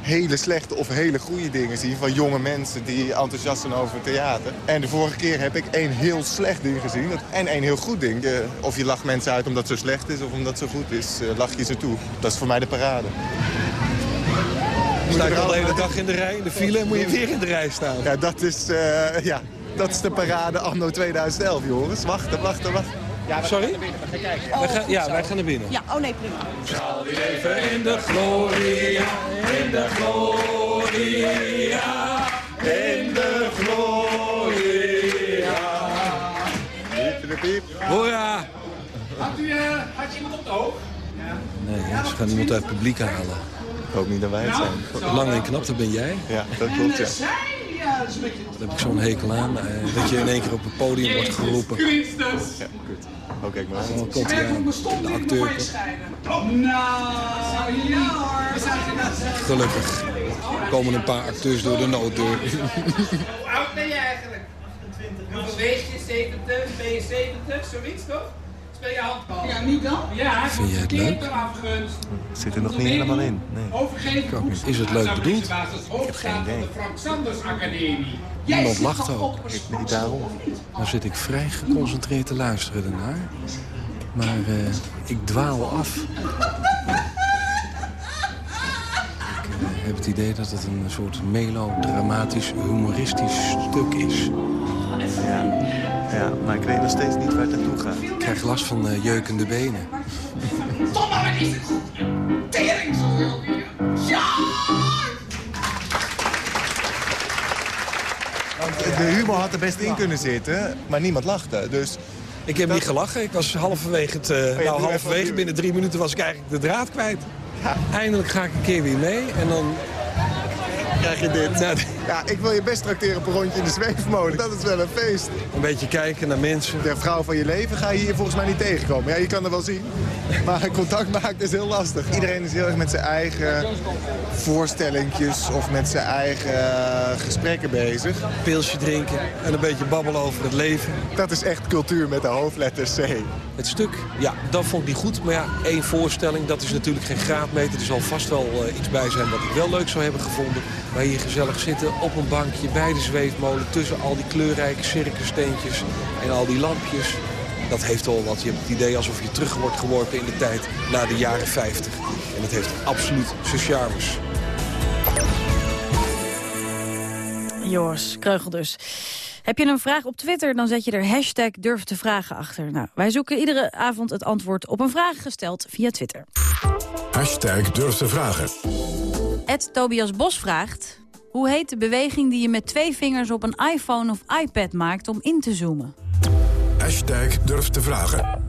Speaker 26: Hele slechte of hele goede dingen zien... van jonge mensen die enthousiast zijn over theater. En de vorige keer heb ik één heel slecht ding gezien en één heel goed ding. Je- of je lacht mensen uit omdat het zo slecht is of omdat het zo goed is, eh, lach je ze toe. Dat is voor mij de parade.
Speaker 15: Sta ik al de hele dag in de rij, in de file, en moet je weer in de rij staan.
Speaker 26: Ja, dat is, eh, ja, dat is de parade anno 2011, jongens. Wachten, wachten, wachten. Ja, we
Speaker 15: Sorry?
Speaker 26: gaan naar binnen, we gaan kijken.
Speaker 15: Wij gaan, ja, wij gaan naar binnen.
Speaker 14: Ja, oh nee, prima.
Speaker 15: Leven in de gloria, in de gloria, in de gloria. Hoera!
Speaker 27: Had u, eh, had je iemand op de hoog?
Speaker 15: Nee, ze gaan iemand uit het publiek halen.
Speaker 26: Ik hoop niet dat wij het zijn.
Speaker 15: Lang en knap, dat ben jij.
Speaker 26: Ja, dat klopt, ja.
Speaker 27: Ja, beetje...
Speaker 15: Daar heb ik zo'n hekel aan. eh, dat je in één keer op het podium wordt geroepen.
Speaker 27: Christus!
Speaker 26: Ja, goed. Oh, kijk maar uit.
Speaker 15: komt hij aan. De acteur.
Speaker 27: Nou, ja er
Speaker 15: Gelukkig komen een paar acteurs door de nooddeur.
Speaker 27: Hoe oud ben je eigenlijk? 28. Hoeveel weeg je? 70? Ben je 70? Zoiets toch? Handbal? Ja, niet dan? Ja,
Speaker 15: Vind je het leuk?
Speaker 26: Zit er nog niet helemaal in. Nee.
Speaker 15: Niet. Is het leuk bedoeld?
Speaker 27: Ik heb geen idee. Frank Sanders Academie.
Speaker 15: Niemand lacht ook.
Speaker 26: Ik, niet daarom.
Speaker 15: Dan zit ik vrij geconcentreerd te luisteren daarnaar. Maar eh, ik dwaal af. Ik eh, heb het idee dat het een soort melodramatisch, humoristisch stuk is.
Speaker 26: Ja. ja, maar ik weet nog steeds niet waar het naartoe gaat.
Speaker 15: Ik krijg last van eh, jeukende benen. (laughs)
Speaker 27: Tom, maar wat is het goed? Tering zo Ja!
Speaker 26: De humor had er best in kunnen zitten, maar niemand lachte. Dus
Speaker 15: Ik heb niet gelachen. Ik was halverwege, het, eh,
Speaker 26: doe
Speaker 15: nou, halverwege binnen drie minuten was ik eigenlijk de draad kwijt. Eindelijk ga ik een keer weer mee en dan...
Speaker 26: krijg je dit.
Speaker 15: Nou,
Speaker 26: Ja, ik wil je best tracteren op een rondje in de zweefmolen. Dat is wel een feest.
Speaker 15: een beetje kijken naar mensen.
Speaker 26: De vrouw van je leven ga je hier volgens mij niet tegenkomen. Ja, je kan er wel zien. Maar contact maken is heel lastig. Iedereen is heel erg met zijn eigen voorstellingjes of met zijn eigen eh, gesprekken bezig.
Speaker 15: Pilsje drinken en een beetje babbelen over het leven.
Speaker 26: Dat is echt cultuur met de hoofdletter C.
Speaker 15: Het stuk, ja, dat vond ik niet goed. Maar ja, één voorstelling, dat is natuurlijk geen graadmeter. Er zal vast wel eh, iets bij zijn wat ik wel leuk zou hebben gevonden. Maar hier gezellig zitten op een bankje bij de zweefmolen... tussen al die kleurrijke circussteentjes en al die lampjes. Dat heeft wel wat. Je hebt het idee alsof je terug wordt geworpen in de tijd naar de jaren 50. En het heeft absoluut zijn charmes.
Speaker 14: Joris Kreugel dus. Heb je een vraag op Twitter, dan zet je er hashtag durf te vragen achter. Nou, wij zoeken iedere avond het antwoord op een vraag gesteld via Twitter.
Speaker 3: Hashtag durf te vragen.
Speaker 14: Ed Tobias Bos vraagt... Hoe heet de beweging die je met twee vingers op een iPhone of iPad maakt om in te zoomen?
Speaker 3: Hashtag durf te vragen.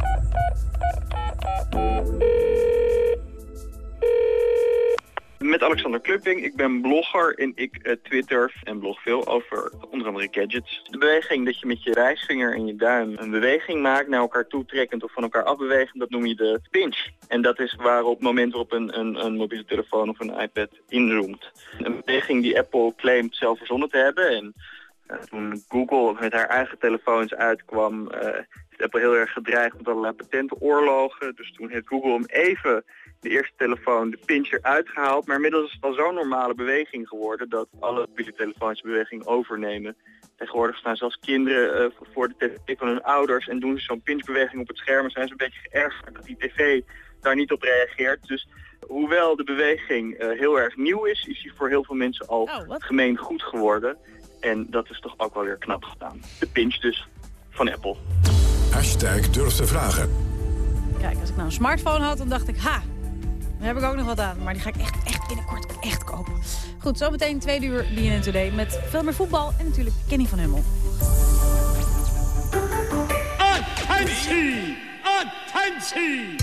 Speaker 28: Met Alexander Klupping. Ik ben blogger en ik eh, twitter en blog veel over onder andere gadgets. De beweging dat je met je wijsvinger en je duim een beweging maakt naar elkaar toe trekkend of van elkaar afbewegend, dat noem je de pinch. En dat is waar op het moment waarop een, een, een mobiele telefoon of een iPad inzoomt. Een beweging die Apple claimt zelf verzonnen te hebben. En eh, toen Google met haar eigen telefoons uitkwam, eh, heeft Apple heel erg gedreigd met allerlei patentenoorlogen. Dus toen heeft Google hem even de eerste telefoon de pincher uitgehaald. Maar inmiddels is het al zo'n normale beweging geworden dat alle telefoons de beweging overnemen. Tegenwoordig staan zelfs kinderen eh, voor de tv van hun ouders en doen ze zo'n pinchbeweging op het scherm. En zijn ze een beetje geërgerd dat die tv daar niet op reageert. Dus hoewel de beweging eh, heel erg nieuw is, is die voor heel veel mensen al gemeen goed geworden. En dat is toch ook wel weer knap gedaan. De pinch dus van Apple.
Speaker 3: Hashtag durf te vragen.
Speaker 14: Kijk, als ik nou een smartphone had, dan dacht ik... Ha, daar heb ik ook nog wat aan. Maar die ga ik echt, echt binnenkort echt kopen. Goed, zometeen tweede uur BNN Today met veel meer voetbal en natuurlijk Kenny van Hummel.
Speaker 29: Attentie! Attentie!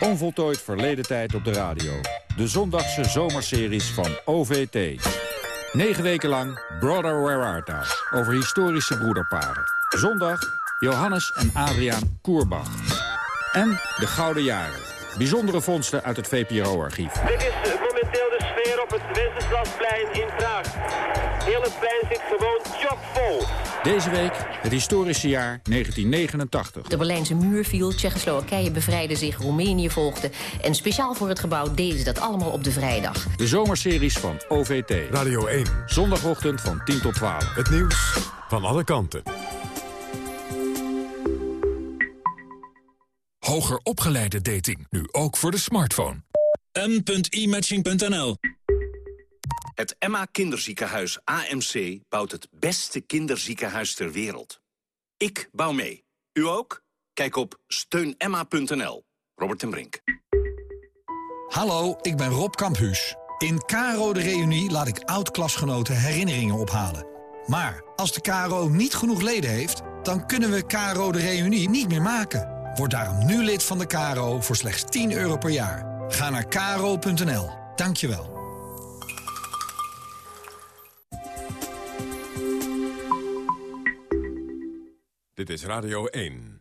Speaker 29: Onvoltooid verleden tijd op de radio. De zondagse zomerseries van OVT. Negen weken lang Brother Where Art Thou? Over historische broederparen. Zondag Johannes en Adriaan Koerbach. En de Gouden Jaren. Bijzondere vondsten uit het VPRO-archief.
Speaker 27: Dit is momenteel de sfeer op het Wenceslasplein in Praag. Heel het plein zit gewoon chockvol.
Speaker 29: Deze week het historische jaar 1989.
Speaker 30: De Berlijnse muur viel, Tsjechoslowakije bevrijdde zich, Roemenië volgde. En speciaal voor het gebouw deden ze dat allemaal op de vrijdag.
Speaker 29: De zomerseries van OVT.
Speaker 3: Radio 1.
Speaker 29: Zondagochtend van 10 tot 12.
Speaker 3: Het nieuws van alle kanten.
Speaker 31: Hoger opgeleide dating, nu ook voor de smartphone. m.imatching.nl
Speaker 15: Het Emma Kinderziekenhuis AMC bouwt het beste kinderziekenhuis ter wereld. Ik bouw mee. U ook? Kijk op steunemma.nl. Robert en Brink.
Speaker 32: Hallo, ik ben Rob Kamphuus. In Caro de Reunie laat ik oud-klasgenoten herinneringen ophalen. Maar als de KRO niet genoeg leden heeft, dan kunnen we Caro de Reunie niet meer maken. Word daarom nu lid van de KRO voor slechts 10 euro per jaar. Ga naar kro.nl. Dankjewel.
Speaker 3: Dit is Radio 1.